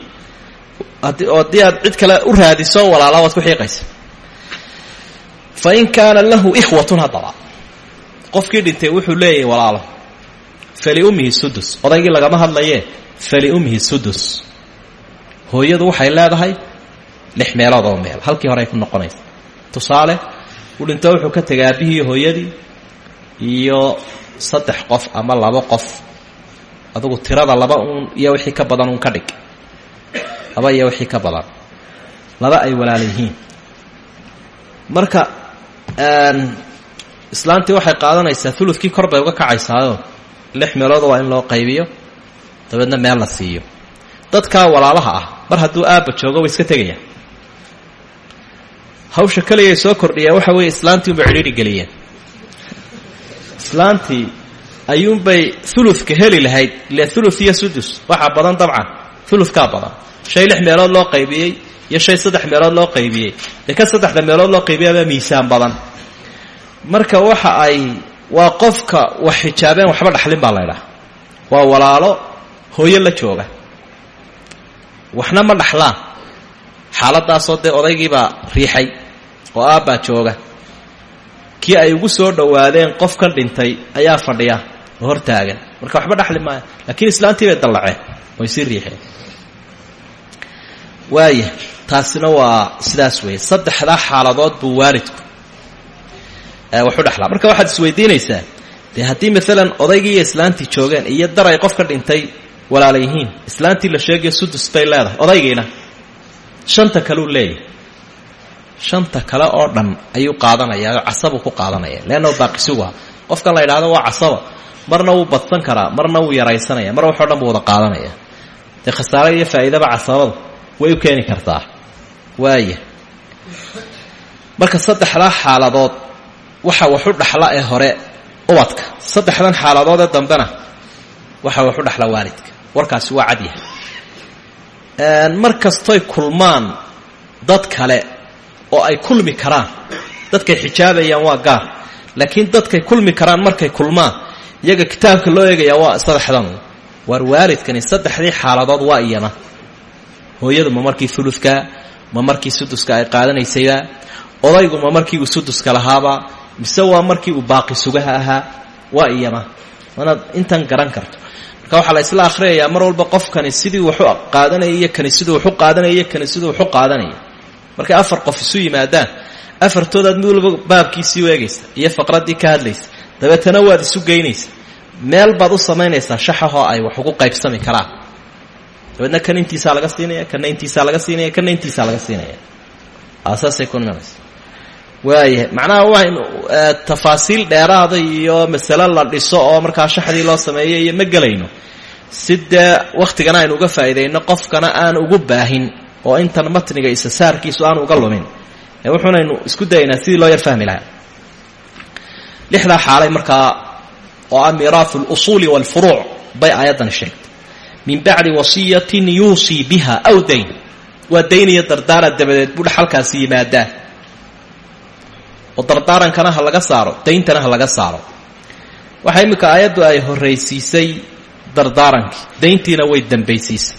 oo haddii cid kale u raadiso walaala waad ku xiiqaysa. Fa in kaana lahu ikhwatun haddaba. Qofkii dhintay wuxuu leeyahay walaalo. Faliummihi sudus odaygii lagama hadlayee faliummihi sudus hooyadu waxay leedahay lix meelood oo meel. Halkii hore ay ku noqonaysa. Tusaale uu dhinto wuxuu ka tegay aabihii hooyadii iyo saddex qof ama laba qof. Adugu tirada laba uun iyo wixii ka badan uun ka dhig. Laba iyo wixii ka badan. Laba ay walaala yihiin. Marka islaantii waxay qaadanaysaa uludkii kor bay uga kacaysaayoo lix meelood waa in loo qaybiyo dabeedna meel la siiyo. Dadkaa walaalaha ah mar hadduu aabba joogo way iska tegayaan hawsha keligay soo kordhiyeen waxa weeye islaantii unbay cidhiidhi geliyeen. Islaantii ayuunbay uludka heli lahayd ile ulu iyo sudus. Waxaa badan dabcan uludkaa badan. Shay lix meelood loo qaybiyey iyo shay saddex meelood loo qaybiyey. Dee ka saddexda meelood loo qaybiyabaa miisaan badan. Marka waxa ay waa qofka wax xijaabeen waxba dhaxlin baa laydhaha waa walaalo hooyo la jooga. Waxna ma dhaxlaan xaaladaasoo dee odaygiibaa riixay oo aabbaa jooga. Kii ay ugu soo dhowaadeen qofkan dhintay ayaa fadhiya oo hor taagan. Marka waxba dhaxli maayo laakiin islaantii bay dallaceen way sii riixeen. Waaya taasina waa sidaas weeye. Saddexdaa xaaladood buu waalidku waxu dhexlaa marka waxaad isweydiinaysaa dee haddii maalan odaygii islaantii joogeen iyo dar ay qofka dhintay walaala yihiin islaantii la sheegayo sudus bay leedahay odaygiina shanta kaleu leeyahay. Shanta kale oo dhan ayuu qaadanayaa oo casabuu ku qaadanaya. Leanna baaqisuga qofkan la yidhahdo waa casaba. Marna wuu badsan karaa marna wuu yaraysanaya mar waxoo dhan buu qaadanaya. Dee khasaare iyo faa'iidaba casabada way u keeni kartaa. Waaya marka saddexdaa xaaladood waxa waxu dhaxla ee hore ubadka saddexdan xaaladoodee dambena waxa waxu dhaxla waalidka. Warkaasi waa cadyahay mar kastoy kulmaan dad kale oo ay kulmi karaan. Dadkay xijaabayaan waa gaar. Laakiin dadkay kulmi karaan markay kulmaan iyaga kitaabka loo eegayaa waa saddexdan. Waar waalidkani saddexdii xaaladood waa iyana. Hooyadu ma markii uludka ma markii suduska ay qaadanaysayba odaygu ma markii uu suduska lahaaba mise waa markii uu baaqi sugaha ahaa waa iyana. Manaad intan garan karto marka waxaa la isla akhriyayaa mar walba qofkani sidii waxu qaadanaya iyo kani siduu waxu qaadanaya iyo kani siduu waxu qaadanaya markay afar qof isu yimaadaan afartoodaad mid walba baabkiisii u eegaysa iyo faqraddii ka hadlaysa dabeetana waad isu geynaysa meel baad u samaynaysaa shaxahoo ay wax ugu qaybsami karaan. Dabeedna kan intiisaa laga siinaya kana intiisaa laga siinaya kana intiisaa laga siinaya saasay ku waayahay. Macnaha waa tafaasiil dheeraada iyo masale la dhiso oo markaa shaxdii loo sameeyo iyo ma gelayno si dee wakhtigana aynu uga faa'iidayno qofkana aan ugu baahin oo intan matniga isa saarkiisu aan uga lumin. Ee wuxuunaynu isku dayaynaa sidii loo yar fahmi lahaa. Lixdaa xaalay markaa oo ah miiraahu اlusuuli wاlfuruuc bay aayaddani sheegtay. Min bacdi wasiyatin yuusii biha aw dayn. Waa dayn iyo dardaara dabadeed buu dhaxalkaasi yimaadaa oo dardaarankana ha laga saaro dayntana ha laga saaro. Waxaa imminka aayaddu ay horraysiisay dardaarankii dayntiina way dambaysiisay.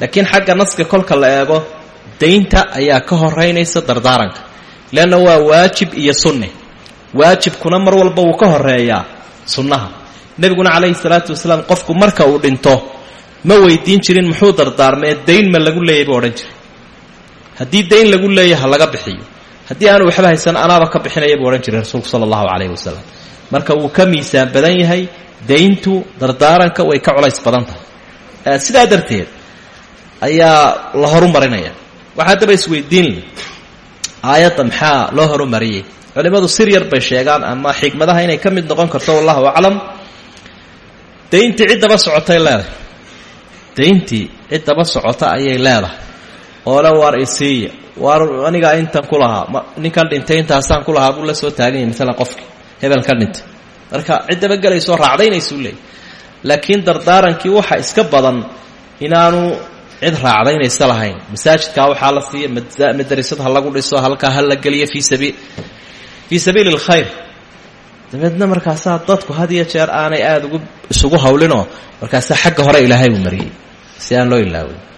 Laakiin xagga naska kolka la eego daynta ayaa ka horeynaysa dardaaranka leanna waa waajib iyo sunne. Waajibkuna mar walba wuu ka horeeyaa sunnaha. Nebiguna calayhi salaatu wasalaam qofku marka uu dhinto ma weydiin jirin muxuu dardaarmee dayn ma lagu leeyay buu odhan jiray. Haddii dayn lagu leeya ha laga bixiyo haddii aanu waxba haysan anaaba ka bixinaya buu odhan jiray rasuulku sala allahu calayhi wasalam marka wuu ka miisaan badan yahay dayntu dardaaranka way ka culays badan tahay. Sidaa darteed ayaa la horumarinaya waxaa daba isweydiin leh aayadda maxaa loo horumariyey? Culimmadu sir yar bay sheegaan ama xikmadaha inay ka mid noqon karto wallahu aclam. Dayntii ciddaba socotay leedahay. Dayntii ciddaba socota ayay leedahay oole waar isiiya waar anigaa intan ku ninkan dhintay intaasaan ku lahaa la soo taagan yahay maalan hebel ka dhintay marka ciddaba gelaysoo raacdaynaysuu leeyay laakiin dardaarankii waxa iska badan inaanu cid raacdaynaysa lahayn. Masaajidkaa waxaa la siiya madrasad lagu dhiso halkaa ha la geliyo fii fii sabiili alkhayr dabeedna markaasaa dadku had jeer aanay aada ugu isugu hawlinoo markaasaa xagga hore ilaahay uu mariyey. Si aan loo ilaawin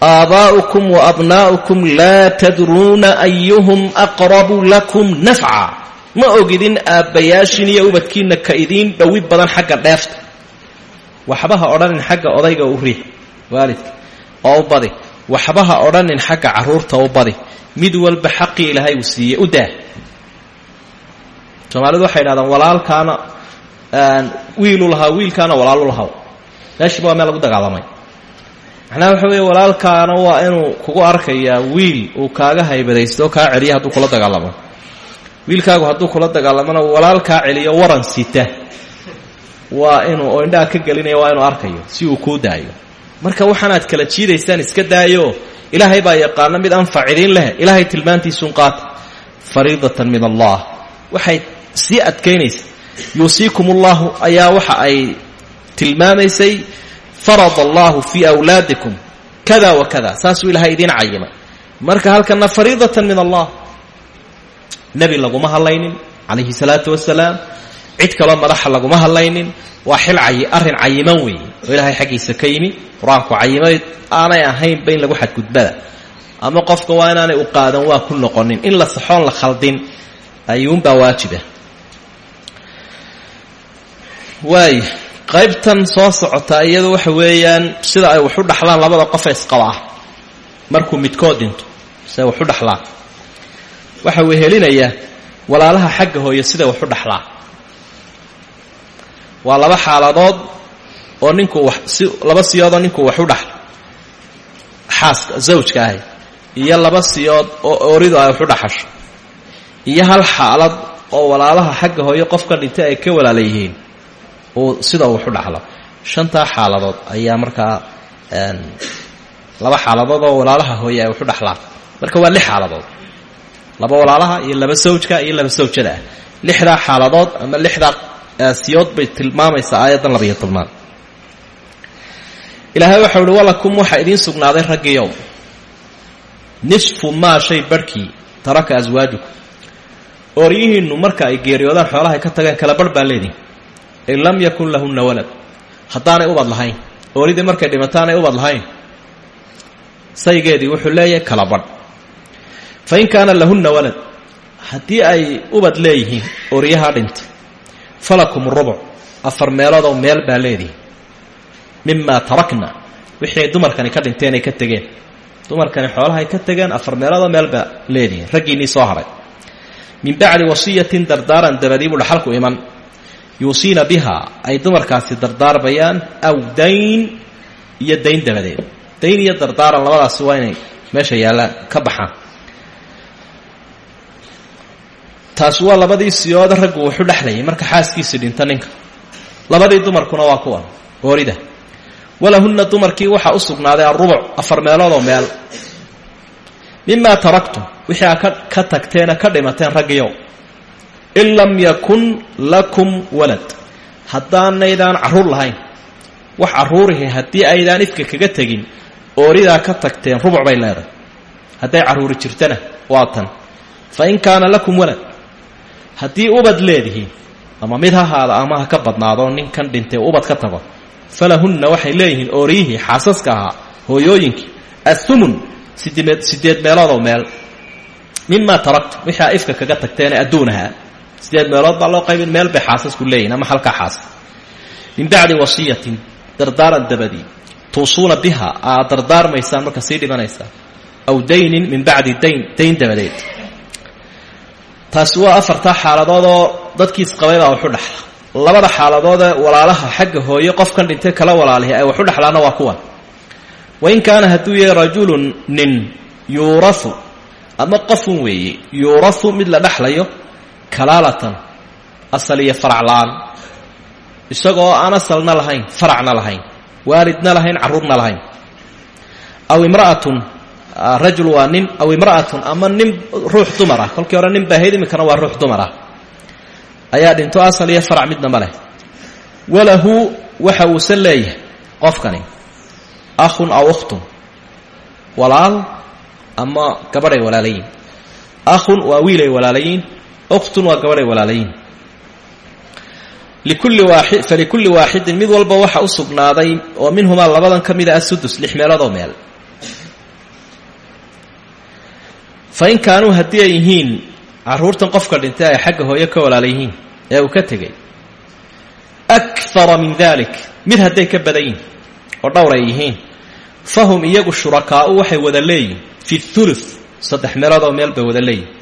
aabaa'ukum wa abnaa'ukum laa tadruuna ayuhum aqrabu lakum nafca ma ogidin aabbayaashin iyo ubadkiinna ka idiin dhowi badan xagga dheefta waxba ha odhanin xagga odayga u riix waalidka oo u badi waxba ha odhanin xagga carruurta u badi mid walba xaqii ilaahay uu siiyey u daa soomaalidu waxay idhahdaan walaalkaana wiilu lahaa wiilkaana walaalu lahaw meeshiiba waa meel lagu dagaalamay macnaha waxa weeye walaalkaana waa inuu kugu arkayaa wiil uu kaaga haybadaysto oo kaa celiya kula dagaalamo. Wiilkaagu hadduu kula dagaalamona walaal kaa celiyo waran sita. Waa inuu oo indhaha ka gelinaya waa inuu arkayo si uu kuu daayo. Marka waxaanaad kala jiidaysaan iska daayo ilaahay baa yaqaana mid anfac idiin leh ilaahay tilmaantiisuun qaata fariidatan min allah. Waxay sii adkaynaysa. Yuusiikum ullahu ayaa waxa ay tilmaamaysay farad allahu fii awlaadikum kada wa kada. Saasuu ilaahay idiin cayimay marka halkana fariidatan min allah. Nebi laguma hadlaynin calayhi salaatu wasalaam cid kaloo madaxa laguma hadlaynin waa xil cayi arrin cayiman weeye. Oo ilaahay xaggiisa ka yimi. Qur'aanku cayimay aanay ahaynba in lagu xadgudbada. Ama qofka waa inaanay u qaadan waa ku noqonin. In la saxoon la khaldin ayuunbaa waajiba waay qaybtan soo socota iyadu waxa weeyaan sida ay waxu dhaxlaan labada qofe isqaba ah. Markuu midkood dhinto siday waxu dhaxlaan. Waxa wehelinaya walaalaha xagga hooye siday waxu dhaxlaan. Waa laba xaaladood oo ninku wax si laba siyoodoo ninku waxu dhaxlo xaaska zawjka ahi iyo laba siyood oo ooridu ay waxu dhaxasho. Iyo hal xaalad oo walaalaha xagga hooye qofka dhintay ay ka walaala uu sida uu waxu dhaxlo shantaa xaaladood ayaa markaa laba xaaladood oo walaalaha hooye ay waxu marka waa lix xaaladood. Laba walaalaha iyo laba sawjka iyo laba sawjada. Ah xaaladood ama lixdaa siyood bay tilmaamaysaa aayaddan labayo tobnaad. Ilaahay waxau uhi walakum waxaa idiin sugnaaday raggiyow nisfu maa shay barhkii taraka aswaajukum ooryihiinnu marka ay geeriyoodaan xoolahay ka tageen kala barh baa leedihin in lam yakun lahunna walad. Haddaanay ubad lahayn ooridii markay dhimataanay ubad lahayn saygeedii wuxuu leeyahay kala badh fa in kaana lahunna walad haddii ay ubad leeyihiin ooryahaa dhintay falakum rubuc afar meeloodoo meel baa leedihi mimaa tarakna wixii ay dumarkani ka dhinteen ay ka tegeen. Dumarkani xoolahay ka tegeen afar meeloodoo meel baa leedihi raggiinnii soo haray. Min bacdi wasiyatin dardaaran dabadiibuu dhaxalku iman yuusiina bihaa ay dumarkaasi dardaarmayaan aw dayn iyo dayn dabadeed dayn iyo dardaaran labadaasi waa inay meesha yaallaan ka baxaan taasi waa labadii siyooda raggu wuxu dhexlayay marka xaaskiisii dhinto ninka. Labadii dumarkuna waa kuwan oorida walahunna dumarkii waxaa u sugnaaday arubuc afar meeloodoo meel. Mimaa taraktum wixii aa ka tagteena ka dhimateen raggiyow in lam yakun lakum walad haddaanaydaan carruur lahayn wax carruurihi haddii aydaan ifka kaga tegin ooridaa ka tagteen rubuc bay leedahay hadday carruuri jirtana waa tan fa in kaana lakum walad haddii ubad leedihiin ama mid ha haada ama ka badnaado ninkan dhintay ubad ka tago falahunna waxay leeyihiin ooriyihii xaasaska ahaa hooyooyinkii athumun sideed meeloodoo meel mimaa taraktum wixii a ifka kaga tagteene adduunahaa sideed meelood baa loo qaybin meel bay xaasasku leeyihiin ama halkaa xaasas min bacdi wasiyatin dardaaran dabadii. Tuusuuna biha aad dardaarmaysaan marka sii dhimanaysaan aw daynin min bacdi dayn dayn dabadeed. Taasi waa afartaa xaaladoodoo dadkii isqabay baa waxu dhaxla labada xaaladoodee walaalaha xagga hooye qofkan dhintay kala walaalihi ay waxu dhexlaana waa kuwan. Wain kaana hadduu yahay rajulun nin yuurahu ama qofun weeye yuurahu mid la dhexlayo kalaalatan asal iyo isagoo aan asalna lahayn faracna lahayn waalidna lahayn carruurna lahayn. Aw imra'atun rajul waa nin aw imra'atun ama nin ruux dumar ah kolkii hore nin baahayd iminkana waa ruux dumar ayaa dhinto asal iyo midna ma walahu waxa uusan leeyahay qofkani akhun aw ukhtun. Walaal ama gabadhay walaalayiin. Akhun waa wiilay walaalayiin ukhtun waa gabadhay walaalayiin falikulli waaxidin mid walba waxa u sugnaaday oo minhumaa labadan ka mida asudus lix meeloodoo meel. Fa in kaanuu haddii ay yihiin carruurtan qofka dhintay ay xagga hooyo ka walaala yihiin ee uu ka tegay akara min dalik mid hadday ka badan oo dhowr ay yihiin fahum iyagu shurakaau waxay wada leeyihiin fi thuluth saddex meeloodoo meel bay wada leeyihiin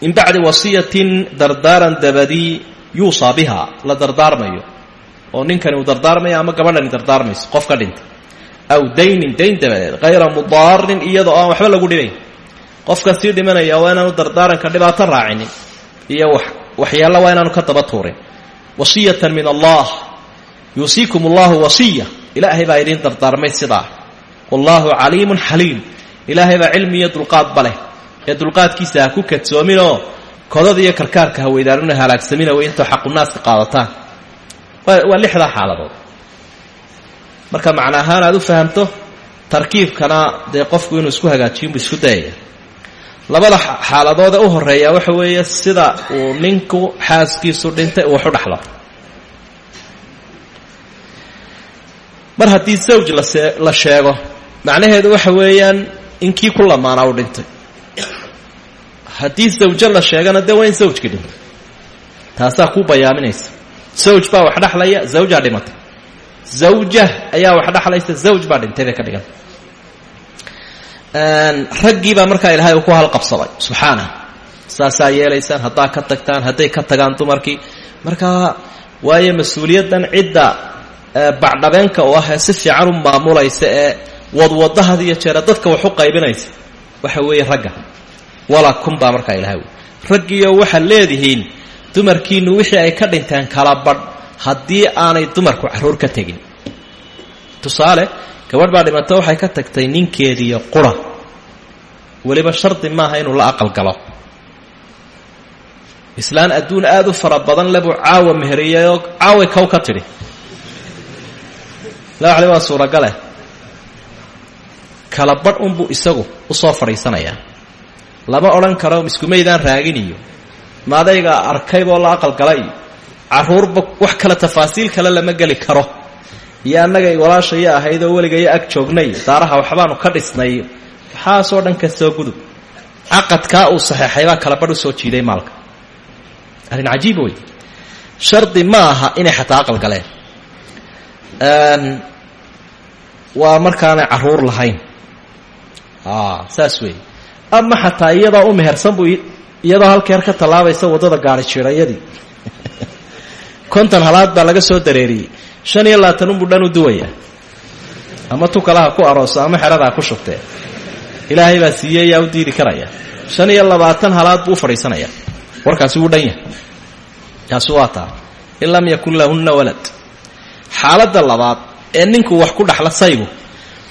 min bacdi wasiyatin dardaaran dabadii yuusaa biha la dardaarmayo. Oo ninkani uu dardaarmayo ama gabadhani dardaarmayso qof ka dhintay. Aw daynin dayn dabadeed hayra mudaarin iyadoo aan waxba lagu dhibayn qofka sii dhimanaya waa inaanu dardaaranka dhibaato raacinin iyo waxyaalla waa inaanu ka daba wasiyatan min allah yuusiikum allahu wasiya. Ilaahay baa idiin dardaarmay sidaa. Wallaahu caliimun xaliim. Ilaahay baa cilmi iyo dulqaadba ee dulqaadkiisa ha ku kadsoominoo kodada iyo karkaarka haweydaanuna halaagsamina way intoo xaqunaaska qaadataan. Waa lixdaa xaaladood. Marka macna ahaan aad u fahamto tarkiibkana dee qofku inuu isku hagaajiyinbu isku dayaya labada xaaladood ee u horreeya waxa weeye sida uu ninku xaaskiisu dhintay uu wax u dhaxlo. Mar haddii zawj la sheego macnaheedu waxa weeyaan in kii ku lamaanaa uu dhintay haddii zawjo la sheegana dee waa in zawjkii dhintay. Taasaa bayaaminaysa. Zawj baa wax dhexlaya zawjaa dhimatay. Zawja ayaa wax dhexlaysa zawj baa dhintay ka dhigan. Raggii baa markaa ilaahay uu ku halqabsaday subxaanah saasaa yeelaysaan haddaa ka tagtaan hadday ka tagaan dumarkii markaa waayo mas'uuliyaddan bacdhabeenka u ah si fiican u maamulaysa ee wadwada had iyo jeera dadka wax u qaybinaysa waxa weeye ragga walakum baa markaa ilahay wy raggiiyo waxaad leedihiin dumarkiinu wixii ay ka dhinteen kala badh haddii aanay dumarku carruur ka tegin. Tusaale gabadh baa dhimato waxay ka tagtay ninkeediiyo qura. Weliba shardi maaha inuu la aqal galo. Islaan adduun aada u fara badan lebuu caawa meheriyayoo caaway kow ka tidhi. La waxle waa suuragale kala badh unbuu isagu u soo fadhiisanayaa lama odhan karo iskumaydaan raagin iyo maadayga arkayboo la aqalgala iyo carruurba wax kale tafaasiil kale lama geli karo. Iyo annagay walaashaya ahayd oo weligayo ag joognay daaraha waxbaanu ka dhisnay. Waxaasoo dhan ka soo gudub. Caqadkaa uu saxeexay baa kala badh u soo jiiday maalka. Arrin cajiib wey shardi ma aha inay xataa aqal galeen. Waa markaanay carruur lahayn. Saas weeye ama xataa iyadoo u mehersan buu iyadoo halkeer ka tallaabaysa waddada gaari jirayadii konton halaad baa laga soo dareeriyey. Shan iyo labaatan unbuu dhan u duwaya. Ama tukalaha ku arooso ama xeradaa ku shubtee. Ilaahay baa siiyey yaa u diidi karaya. Shan iyo labaatan halaad buu u warkaasi wuu dhan yahay. Taasi waa taa. In lam lahunna walad. Xaaladda labaad ee ninku wax ku dhaxla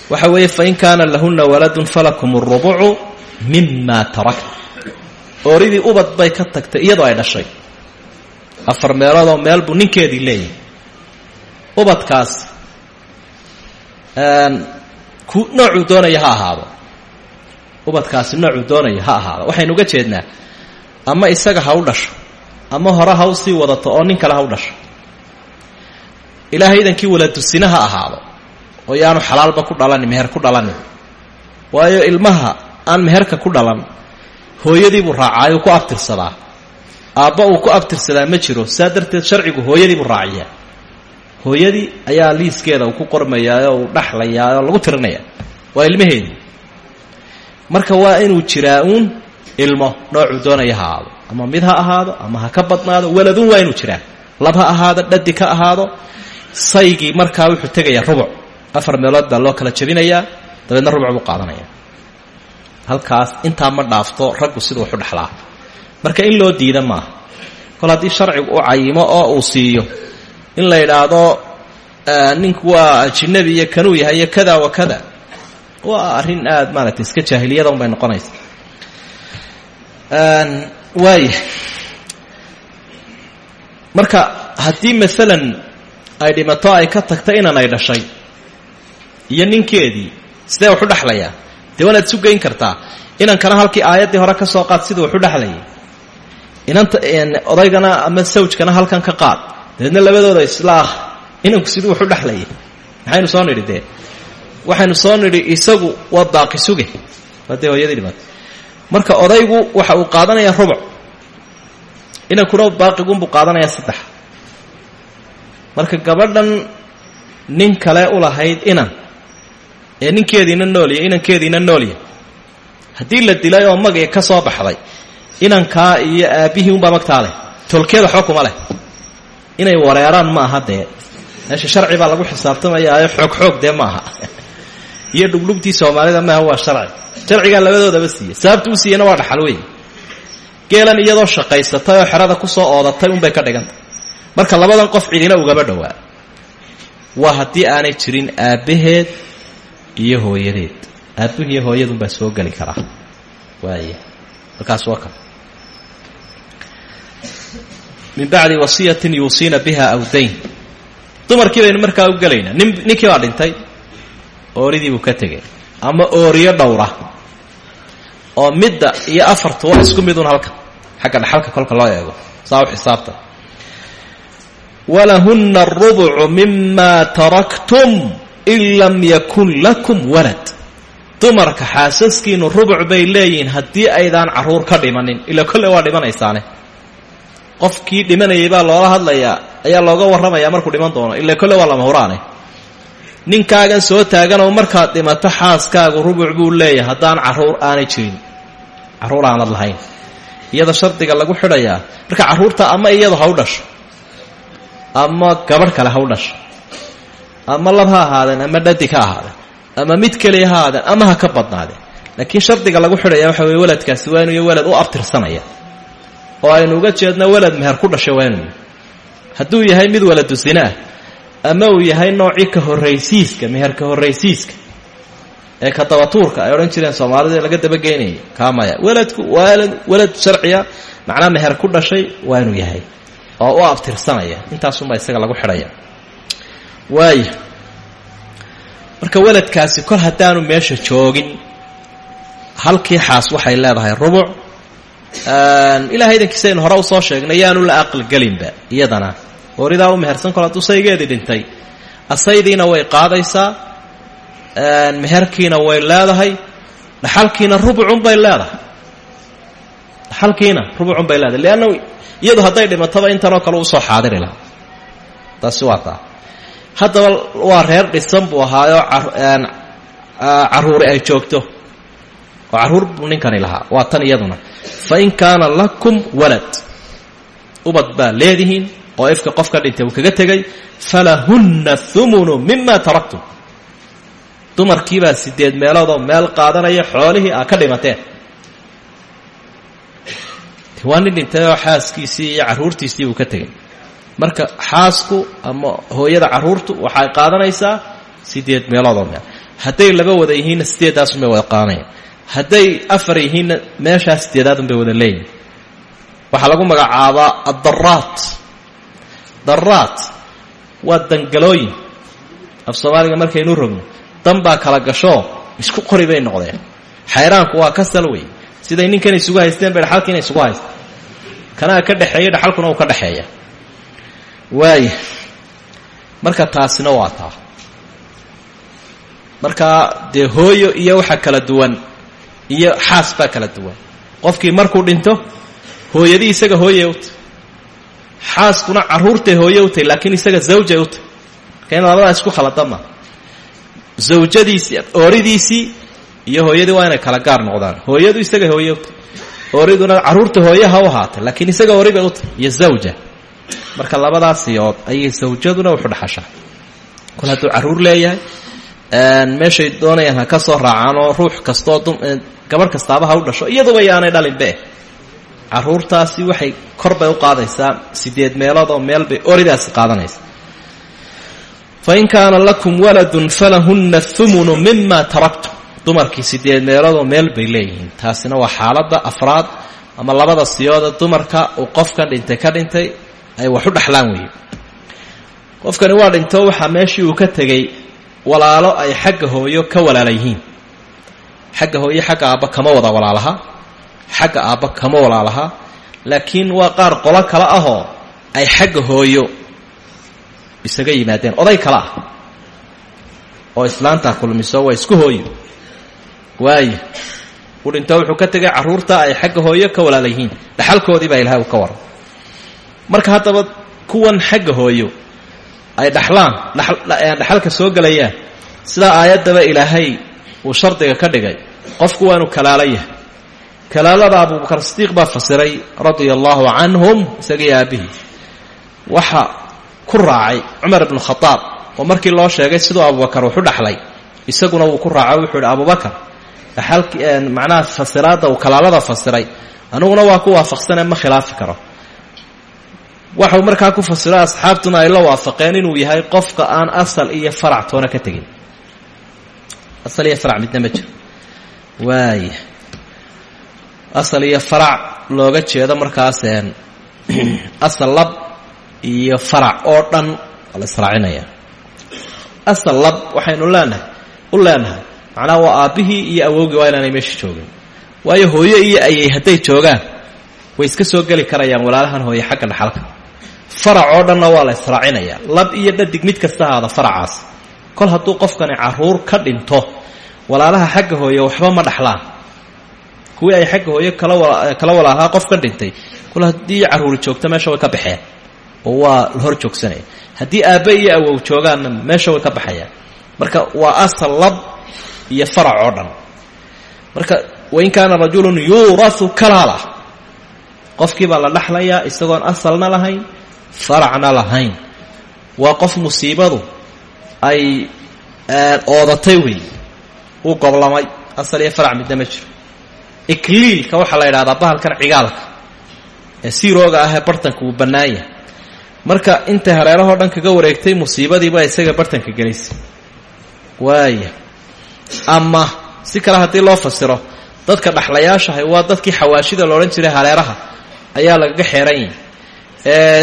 waxa weeye fain kaana lahunna waladun falakum arubucu mima tarak ooridii ubad bay ka tagtay iyadoo ay dhashay. Afar meeloodoo meel buu ninkeedii leeyahay. Ubadkaas ku noocuu doonaya ha ahaado. Ubadkaasi noocuu doonaya ha ahaado. Waxaynu uga jeednaa ama isaga ha u dhasho ama hore ha u sii wadato oo nin kale ha u dhasho. Ilaahay idankii waladusina ha ahaado oo yaanu xalaalba ku dhalanin meher ku dhalanin waayo ilmaha aan meherka ku dhalan hooyadiibuu raacaayo ku abtirsadaa. Aabba uu ku abtirsadaa ma jiro saa darteed sharcigu hooyadiibuu raaciyaa. Hooyadii ayaa liiskeeda uu ku qormayaayoo uu dhaxlayaayoo lagu tirinaya waa ilmaheedii. Marka waa inuu jiraa uun ilmo noocuu doonaya ha ama mid ha ahaado ama ha ka badnaado waladun waa inuu jiraa. Lab ha ahaado dhadi ka ahaado saygii markaa wuxuu tegayaa rubuc. Afar meelood baa loo kala jabinayaa dabeedna rubuc buu qaadanaya halkaas intaa ma dhaafto raggu siduu waxu dhexlaa marka in loo diida maaha kol haddii sharcigu u cayimo oo uu siiyo in la yidhaahdo ninku waa ajinabi iyo kanuu yahay iyo kada wa kada waa arrin aada maaragtay iska jaahiliyada un bay noqonaysa waaya marka haddii maalan ay dhimato ay ka tagta inan ay dhashay iyo ninkeedii sidee waxu dhexlayaa dee waanaad isu geyn kartaa inankana halkii aayaddii hore ka soo qaad siduu waxu dhexlayay inanta odaygana ama sawjkana halkan ka qaad. Dabeedna labadooda isla ah. Inanku siduu waxu dhexlayay maxaynu soo nidhi dee? Soo nidhi isagu waa baaqi suge. Waa dee hooyadii marka odaygu waxa uu qaadanayaa rubuc. Inankuna baaqigunbuu qaadanayaa saddex. Marka gabadhan nin kale u lahayd inan ee ninkeediina noolya inankeediina noolya haddii la dilay oo magii ka soo baxday inankaa iyo aabbihii unbaa magtaa leh. Tolkeeda xoo kuma leh. Inay wareeraan ma aha dee. Meesha sharci baa lagu xisaabtamayaayo xoog xoog dee ma aha iyo dhugdhugtii soomaalida maaha waa sharci. Sharcigaa labadoodaba siiya sababta u siiyana waa dhaxal wey geelan iyadoo shaqaysatay oo xerada ku soo oodatay unbay ka dhigantay marka labadan qof cidina ugaba dhowaa. Waa haddii aanay jirin aabbaheed iyo hooyadeed. Aabbuhi iyo hooyadunbaa soo geli karaa waaya markaas waa ka. Min bacdi wasiyatin yuusiina biha aw dayn. Dumarkii baynu markaa u gelaynaa nin ninkii baa dhintay ooridii buu ka tegay ama ooriyo dhowra. Oo midda iyo afartu waa isku midun halka xagga dhaxalka kolka loo eego. Saa u xisaabta. Walahunna arubucu mima taraktum in lam yakun lakum walad dumarka xaasaskiinu rubuc bay leeyihiin haddii aydaan carruur ka dhimanin. ila kolle waa dhimanaysaane qofkii dhimanayay baa loola hadlayaa ayaa looga warramayaa markuu dhiman doono. ila kolle waa lama huraane ninkaagan soo taaganoo markaad dhimato xaaskaagu rubuc buu leeyahay haddaan carruur aanay jirin. carruur aanad lahayn. iyada shardiga lagu xidhayaa marka carruurta ama iyadu ha u dhasho ama gabadh kale ha u dhasho ama lab ha ahaadeen ama dhadig ha ahaadeen ama mid keliya ha ama ka badnaadeen. Laakiin shardiga lagu xidhaya waxa weye waladkaasi waa inuu walad u abtirsanaya. Oo aynu uga jeedno walad meher ku dhashay waa inuu. Hadduu yahay mid waladu zinaah ama uu yahay noocii ka horraysiiska meher ka horraysiiska ee ka dabatuurka ay odhan jireen soomaalida laga dabageynayay kaa maya waladku waalad walad sharciya macnaa ku dhashay waa yahay oo u abtirsanaya. Intaasunbaa isaga lagu xidhaya waaya marka waladkaasi kol haddaanu meesha joogin halkii xaas waxay leedahay rubuc. Ilahay idankiisa aynu hore u soo sheegnay yaanu la aqalgelinba iyadana. Ooridaa u mehersan kol hadduu saygeedii dhintay asaydiina way qaadaysaa meherkiina way leedahay dhaxalkiina rubucun bay leedahay. Dhaxalkiina rubucun bay leedahay leanna iyadu hadday dhimataba intanoo kale u soo xaadiri lahaa taasi waa taa haddaba waa reer dhisan buu ahaayoo carruuri ay joogto. Oo carruur buu ninkani lahaa waa tan iyaduna. Fa in kaana lakum walad. Ubad baa leedihiin oo ifka qof ka dhintay uu kaga tegay falahunna humunu mima taraktum. Dumarkiibaa sideed meeloodoo meel qaadanaya xoolihii aa ka dhimateen. Waa nin dhintay oo xaaskiisii iyo carruurtiisii uu ka tegay marka xaasku ama hooyada carruurtu waxay qaadanaysaa sideed meeloodoo meel hadday laba wada yihiinna sideeddaasunbay wada qaadanayaan hadday afar yihiinna meeshaas sideedaadunbay wada leeyihiin waxaa lagu magacaabaa addaraat daraat waa dangalooyin. Af soomaaliga markaynu rogno dan kala gashoo isku qori bay noqdeen. Xayraanku waa ka wey siday ninkan isugu haysteen bay dhaxalkiina isugu haysteen. Kanaa ka dhexeeya dhaxalkuna uu ka dhexeeya waaya marka taasina waa taa. Markaa dee hooyo iyo waxa kala duwan iyo xaas baa kala duwan. Qofkii markuu dhinto hooyadii isaga hooyay u tahy xaaskuna carruurtay hooye u tahy laakiin isaga zawjay u tahy marka in labadaa isku khaladama zawjadiisii ooridiisii iyo hooyadii waa inay kala gaar noqdaan. Hooyadu isaga hooye u tahy ooriduna carruurta hooye ha u ahaatay laakiin isaga ori bay u tahy iyo zawja marka labadaas siyood ayay zawjaduna wuxu dhaxashaa. Kol hadduu carruur leeyahay meeshay doonayaan ha ka soo raacaanoo ruux kastoo gabadh kastaaba ha u dhasho iyaduba yaanay dhalinbe carruurtaasi waxay kor bay u qaadaysaa sideed meelood oo meel bay oridaasi qaadanaysa fa in kaana lakum waladun falahunna humunu mima taraktum. Dumarkii sideed meeloodoo meel bay leeyihiin. Taasina waa xaaladda afraad ama labada siyooda dumarka uu qofkan dhintay ka dhintay ay wax u dhaxlaan weeye qofkani waa dhinto waxaa meeshii uu ka tegey walaalo ay xagga hooyo ka walaala yihiin xagga hooyo xagga aabba kama wada walaalaha xagga aabba kama walaalaha laakiin waa qaar qolo kale ahoo ay xagga hooyo isaga yimaadeen. Oday kale ah oo islaantaa kulmiso waa isku hooyo. Waayo uu dhinto wuxuu ka tegay carruurta ay xagga hooyo ka walaala yihiin dhaxalkoodii baa ilahay uu ka waran marka haddaba kuwan xagga hooyo ay dhaxlaan dhaxalka soo gelayaan sidaa aayaddaba ilaahay uu shardiga ka dhigay qofku waanu kalaala yahay. Kalaalada abubakar sidiiq baa fasiray radia allahu canhum isagii aabihii. Waxa ku raacay cumar ibnu khadaab oo markii loo sheegay siduu abubakar wuxu dhaxlay isaguna wuu ku raacay wuxuu ihi abubakar macnaha fasiraadda uu kalaalada fasiray aniguna waa ku waafaqsane ma khilaafi karo waxau markaa ku fasiro asxaabtuna ay la waafaqeen inuu yahay qofka aan asal iyo farac toona ka tegin. Asal iyo farac midna ma jiro. Waaya asal iyo farac looga jeedo markaas asal lab iyo farac oo dhan waa la israacinaya asal lab waxaynu leenahay u leenahay macnaha waa aabbihii iyo awowgii waa inaanay meesha joogin. Waayo hooyo iyo ayay hadday joogaan. Way iska soo geli karayaan walaalahan hooye xagga dhaxalka farac oo dhanna waa la israacinaya lab iyo dhadig mid kasta ahaada faracaas. Kol hadduu qofkani carruur ka dhinto walaalaha xagga hooye waxba ma dhaxlaan kuwii ay xagga hooye kala walaalahaa qof ka dhintay kol haddii caruuri joogto meesha way ka baxeen oo waa hor joogsanaya. Haddii aabbe iyo awow joogaanna meesha way ka baxayaan marka waa asal lab iyo farac oo dhan. Marka wain kaana rajulun yuurau kalaala. Qofkii baa la dhaxlayaa isagoon asalna lahayn faracna lahayn. Waa qof musiibadu ay oodatay wey. Uu goblamay asal iyo farac midna ma jiro. Ikliilka waxaa la yidhahdaa bahalkan cigaalka ee siirooga ah ee bartanka uu bannaan marka intay hareerahoo dhan kaga wareegtay musiibadiiba isaga bartanka gelisay waaya ama si kale haddii loo fasiro dadka dhaxlayaashahay waa dadkii xawaashida loodhan jiray hareeraha ayaa lagaga xeeran yahay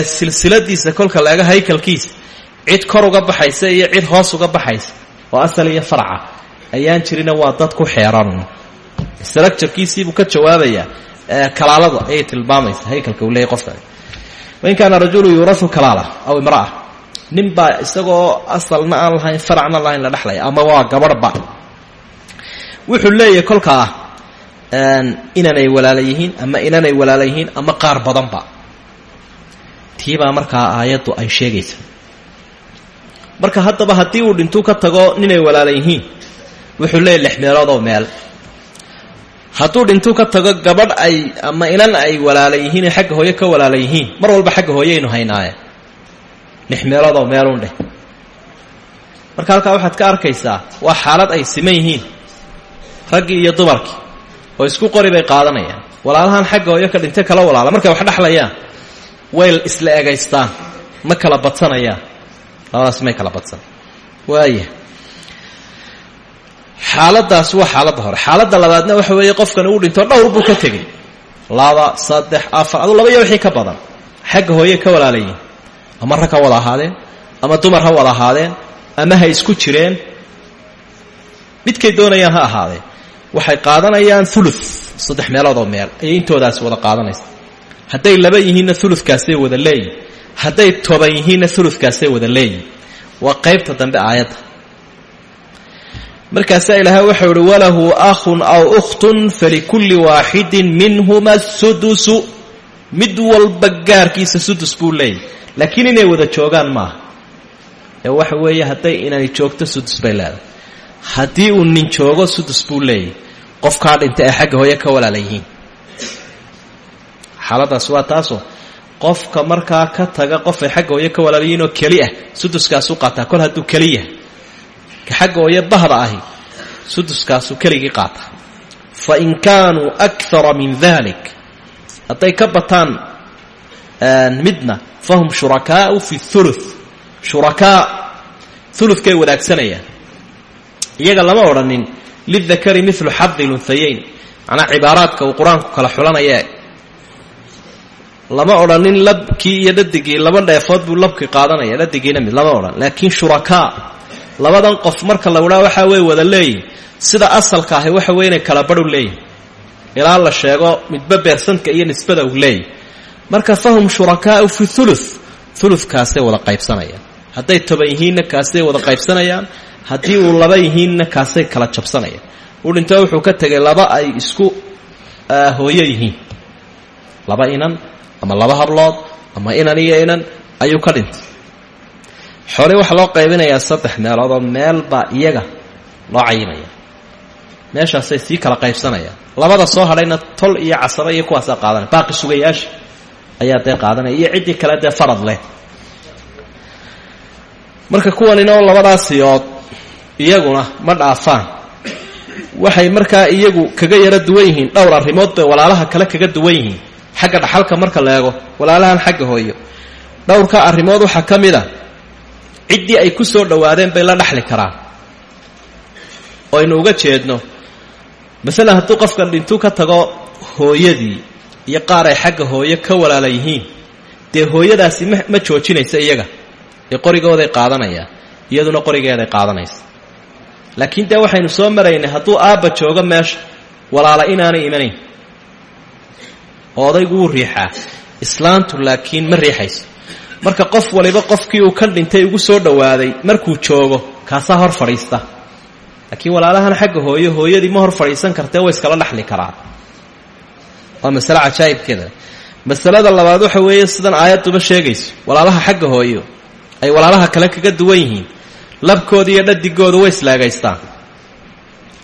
silsiladiisa kolka laega haykalkiisa cid kor uga baxaysa iyo cid hoos uga baxaysa oo asal iyo faraca. Ayaan jirina waa dad ku xeeran structurekiisiibuu ka jawaabayaa kalaalada ayay tilmaamaysa haykalka uu leeyahy qofka. Wain kaana rajulu yuurau kalaala aw imra'a nin baa isagoo asalna aan lahayn faracna lahayn la dhexlaya ama waa gabadhba wuxuu leeyahay kolkaa inanay walaala ama inanay walaala ama qaar badanba tiibaa markaa aayaddu ay sheegaysa. Marka haddaba haddii uu dhintuu ka tago ninay walaala yihiin. Wuxuu leeyahy lix meeloodoo meel. Hadduu dhintuu ka tago gabadh ay ama inan ay walaala yihiin ee xagga hooye ka walaala yihiin. Mar walba xagga hooyeynu haynaaye lix meeloodoo meelun dheh. Marka halkaa waxaad ka arkaysaa waa xaalad ay siman yihiin. Raggii iyo dumarkii. Oo isku qori bay qaadanayaan. Walaalahan xagga hooyo ka dhintay kala walaala. Markay wax dhexlayaan way isla egaystaan ma kala badsanayaan labadaas may kala badsan. Waaya xaaladaas waa xaaladda hore. Xaaladda labaadna waxa weeye qofkani uu dhinto dhowr buu ka tegey. Laba saddex afar aduu laba iyo wixii ka badan. Xagga hooye ka walaalayiin ama rag ha wada ahaadeen ama dumar ha wada ahaadeen ama ha isku jireen. Midkay doonayaan ha ahaadeen. Waxay qaadanayaan ulu saddex meelood oo meel. Ayay intoodaasi wada qaadanaysa hadday laba yihiinna ulukaasay wada leeyihiin hadday toban yihiinna ulukaasay wada leeyihiin waa qaybta dambe aayadda. Markaasaa ilaahay waxau uhi walahu akhun aw ukhtun falikulli waaxidin minhuma sudusu. Mid walba gaarkiisa sudus buu leeyahy laakiin inay wada joogaan maaha. Ee waxa weeye hadday inani joogto sudus bay leedahay. Haddii uu nin joogo sudus buu leeyahy qofkaa dhinta ee xagga hooye ka walaala yihiin xaaladaas waa taasoo qofka markaa ka taga qofay xagga hooye ka walaala yihiin oo keli ah suduskaasuu qaataa kol hadduu keli yahay ka xagga hooye bahda ahi suduskaasuu keligii qaataa fa in kaanuu akara min dalik hadday ka midna fahum shurakaau fi ulu shurakaa ulukay wadaagsanayaan. Iyaga lama odhanin lidakari milu xadi lunhayayn macnaa cibaaraadka uu qur'aanku kala xulanaya lama odhanin labkii iyo dhadigii laba dheefood buu labkii qaadanaya dhadigiina mid lama odhan laakiin shurakaa labadan qof marka lagudhaa waxaa wey wada leeyihiin sida asalka ahi waxa wey inay kala badhu leeyihiin ilaa la sheego midba beersanka iyo nisbada uu leeyahy marka fahum shurakaau fi ulu ulukaasay wada qaybsanayaan hadday toban yihiinna kaasay wada qaybsanayaan haddii uu laba yihiinna kaasay kala jabsanayaan uu dhinto wuxuu ka tegay laba ay isku hooyo yihiin laba inan ama laba hablood ama inan iyo inan ayuu ka dhintay. Xoolii waxaa loo qaybinayaa saddex meeloodoo meel baa iyaga loo cayimaya meeshaasay sii kala qaybsanayaan labada soo hadhayna tol iyo casaba iyo kuwaasaa qaadanaya. Baaqi sugayaasha ayaa dee qaadanaya iyo ciddii kale dee farad leh. Marka kuwanina oo labadaas siyood iyaguna ma dhaafaan. Waxay markaa iyagu kaga yaro duwan yihiin dhowr arrimood bay walaalaha kale kaga duwan yihiin xagga dhaxalka marka la eego walaalahan xagga hooyo. Dhowrka arrimood waxaa ka mid a ciddii ay ku soo dhowaadeen bay la dhaxli karaan. Oo aynu uga jeedno masalan hadduu qofkan dhintuu ka tago hooyadii iyo qaar ay xagga hooyo ka walaala yihiin dee hooyadaasi ma ma joojinaysa iyaga? Ee qorigooday qaadanayaan iyaduna qorigeeday qaadanaysa. Laakiin dee waxaynu soo maraynay hadduu aabba joogo meesha walaala inaanay imanayn oo odaygu wuu riixaa islaantu laakiin ma riixayso. Marka qof waliba qofkii uu kan dhintay ugu soo dhowaaday markuu joogo kaasaa hor fadhiista. Laakiin walaalahan xagga hooyo hooyadii ma hor fadhiisan kartee way iskala dhaxli karaan. Waa masale cajaa'ibkeeda. Masalada labaad waxa weeye sidan aayadduba sheegayso. Walaalaha xagga hooyo ay walaalaha kale kaga duwan yihiin. Labkooda iyo dhadigooda way islaagaystaan.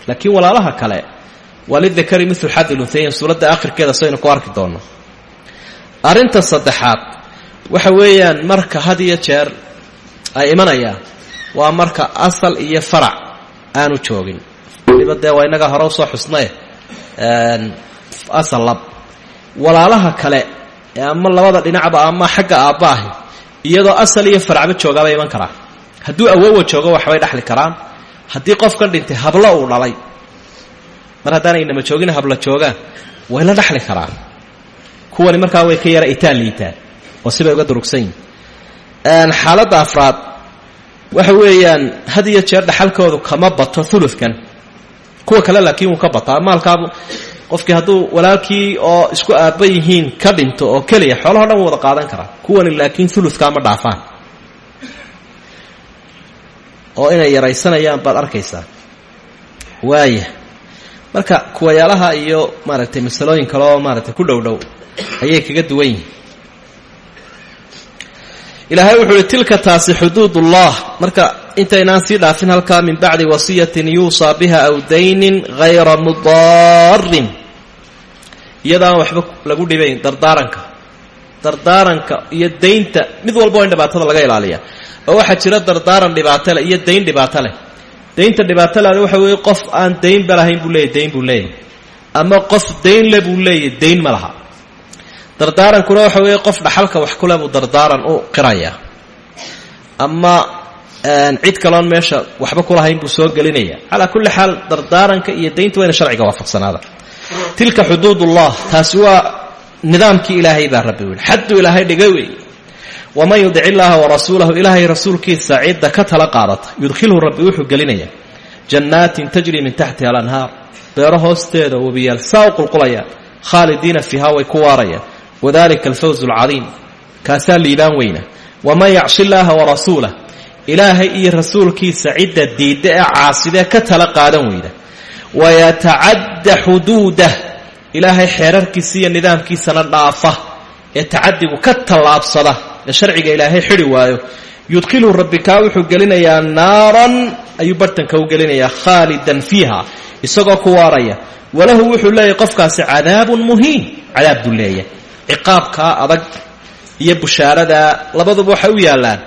Laakiin walaalaha kale waa lidakari milu xadil unhayin suuradda akhirkeeda saynu ku arki doonno. Arrinta saddexaad waxa weeyaan marka had iyo jeer ay imanayaan waa marka asal iyo farac aanu joogin. Waliba dee waa innaga hore u soo xusnaye asal lab. Walaalaha kale ama labada dhinacba ama xagga aabba ahi iyadoo asal iyo faracba joogaabay iman karaan. Hadduu awowa joogo waxbay dhaxli karaan. Haddii qofkan dhintay hablo uu dhalay mar haddaanay inama joogin habla joogaan way la dhaxli karaan. Kuwani markaa way ka yara itaan liitaan oo sibay uga durugsan yihiin xaaladda afraad waxa weeyaan had iyo jeer dhaxalkoodu kama bato uludkan kuwa kale laakiin wuu ka bataa. Maalkaabu qofkii hadduu walaalkii oo isku aabba yihiin ka dhinto oo keliya xoolaho dhan wada qaadan karaa. Kuwani laakiin uludkaa ma dhaafaan. Oo inay yaraysanayaan baad arkaysaa. Waaya marka kuwayaalaha iyo maaragtay masalooyin kale oo maaragtay ku dhow dhow ayay kaga duwan yihiin. Ilaahay wuxuu uhi tilka taasi xuduudullah. Marka intaynaan sii dhaafin halkaa min bacdi wasiyatin yuusaa biha aw daynin hayra mudaarin iyadaan waxba lagu dhibayn dardaaranka. Dardaaranka iyo daynta mid walba waa in dhibaatada laga ilaaliya oo waxaa jira dardaaran dhibaato leh iyo dayn dhibaato leh daynta dhibaato leh waxa weeye qof aan daynba lahayn buu leeyahy dayn buu leeyahy. Ama qof dayn le buu leeyahy dayn ma laha. Dardaarankuna waxa weeye qof dhaxalka wax kule buu dardaaran u qiraya. Ama cid kaloon meesha waxba kulahayn buu soo gelinaya. Calaa kulli xaal dardaaranka iyo daynta waa ina sharciga waafaqsanaada. Tilka xuduudullah taasi waa nidaamkii ilaahay baa rabbi wihi xadduu ilaahay dhigay wey waman yudic illaaha warasuulahu ilaahay rasuulkiisa cidda ka tala qaadata yudkhilhu rabbi wuxuu gelinaya jannaatin tajri min taxtiha alanhaar beero hoosteeda webiyaal saa u qulqulayaan khaalidiina fiiha way ku waarayaan wadalika alfawz alcadiim kaasaa liibaan weyna waman yacsi illaaha warasuulah ilaahay iyo rasuulkiisa cidda diidda ee caasidee ka tala qaadan weyda wayatacadda xuduudah ilaahay xeerarkiisa iyo nidaamkiisana dhaafa ee tacadigu ka tallaabsada ee ilaahay xidhi waayo. Yudkhilhu rabbi kaa wuxuu gelinayaa naaran ayuu bartanka u gelinayaa khaalidan fiiha isagoo ku waaraya. Walahu wuxuu leeyahy qofkaasi cadaabun muhiin cadaab buu leeyahy ciqaabkaa adag iyo bushaaradaa labaduba waxay u yaallaan.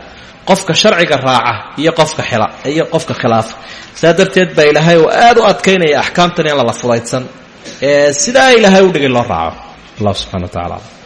Qofka sharciga raaca iyo qofka xila iyo qofka khilaafa. Saa darteed baa ilaahay oo aad u adkaynaya axkaamtan in lala fudaydsan ee sidaa ilaahay u dhigay loo raaco. Allah subxana wa tacala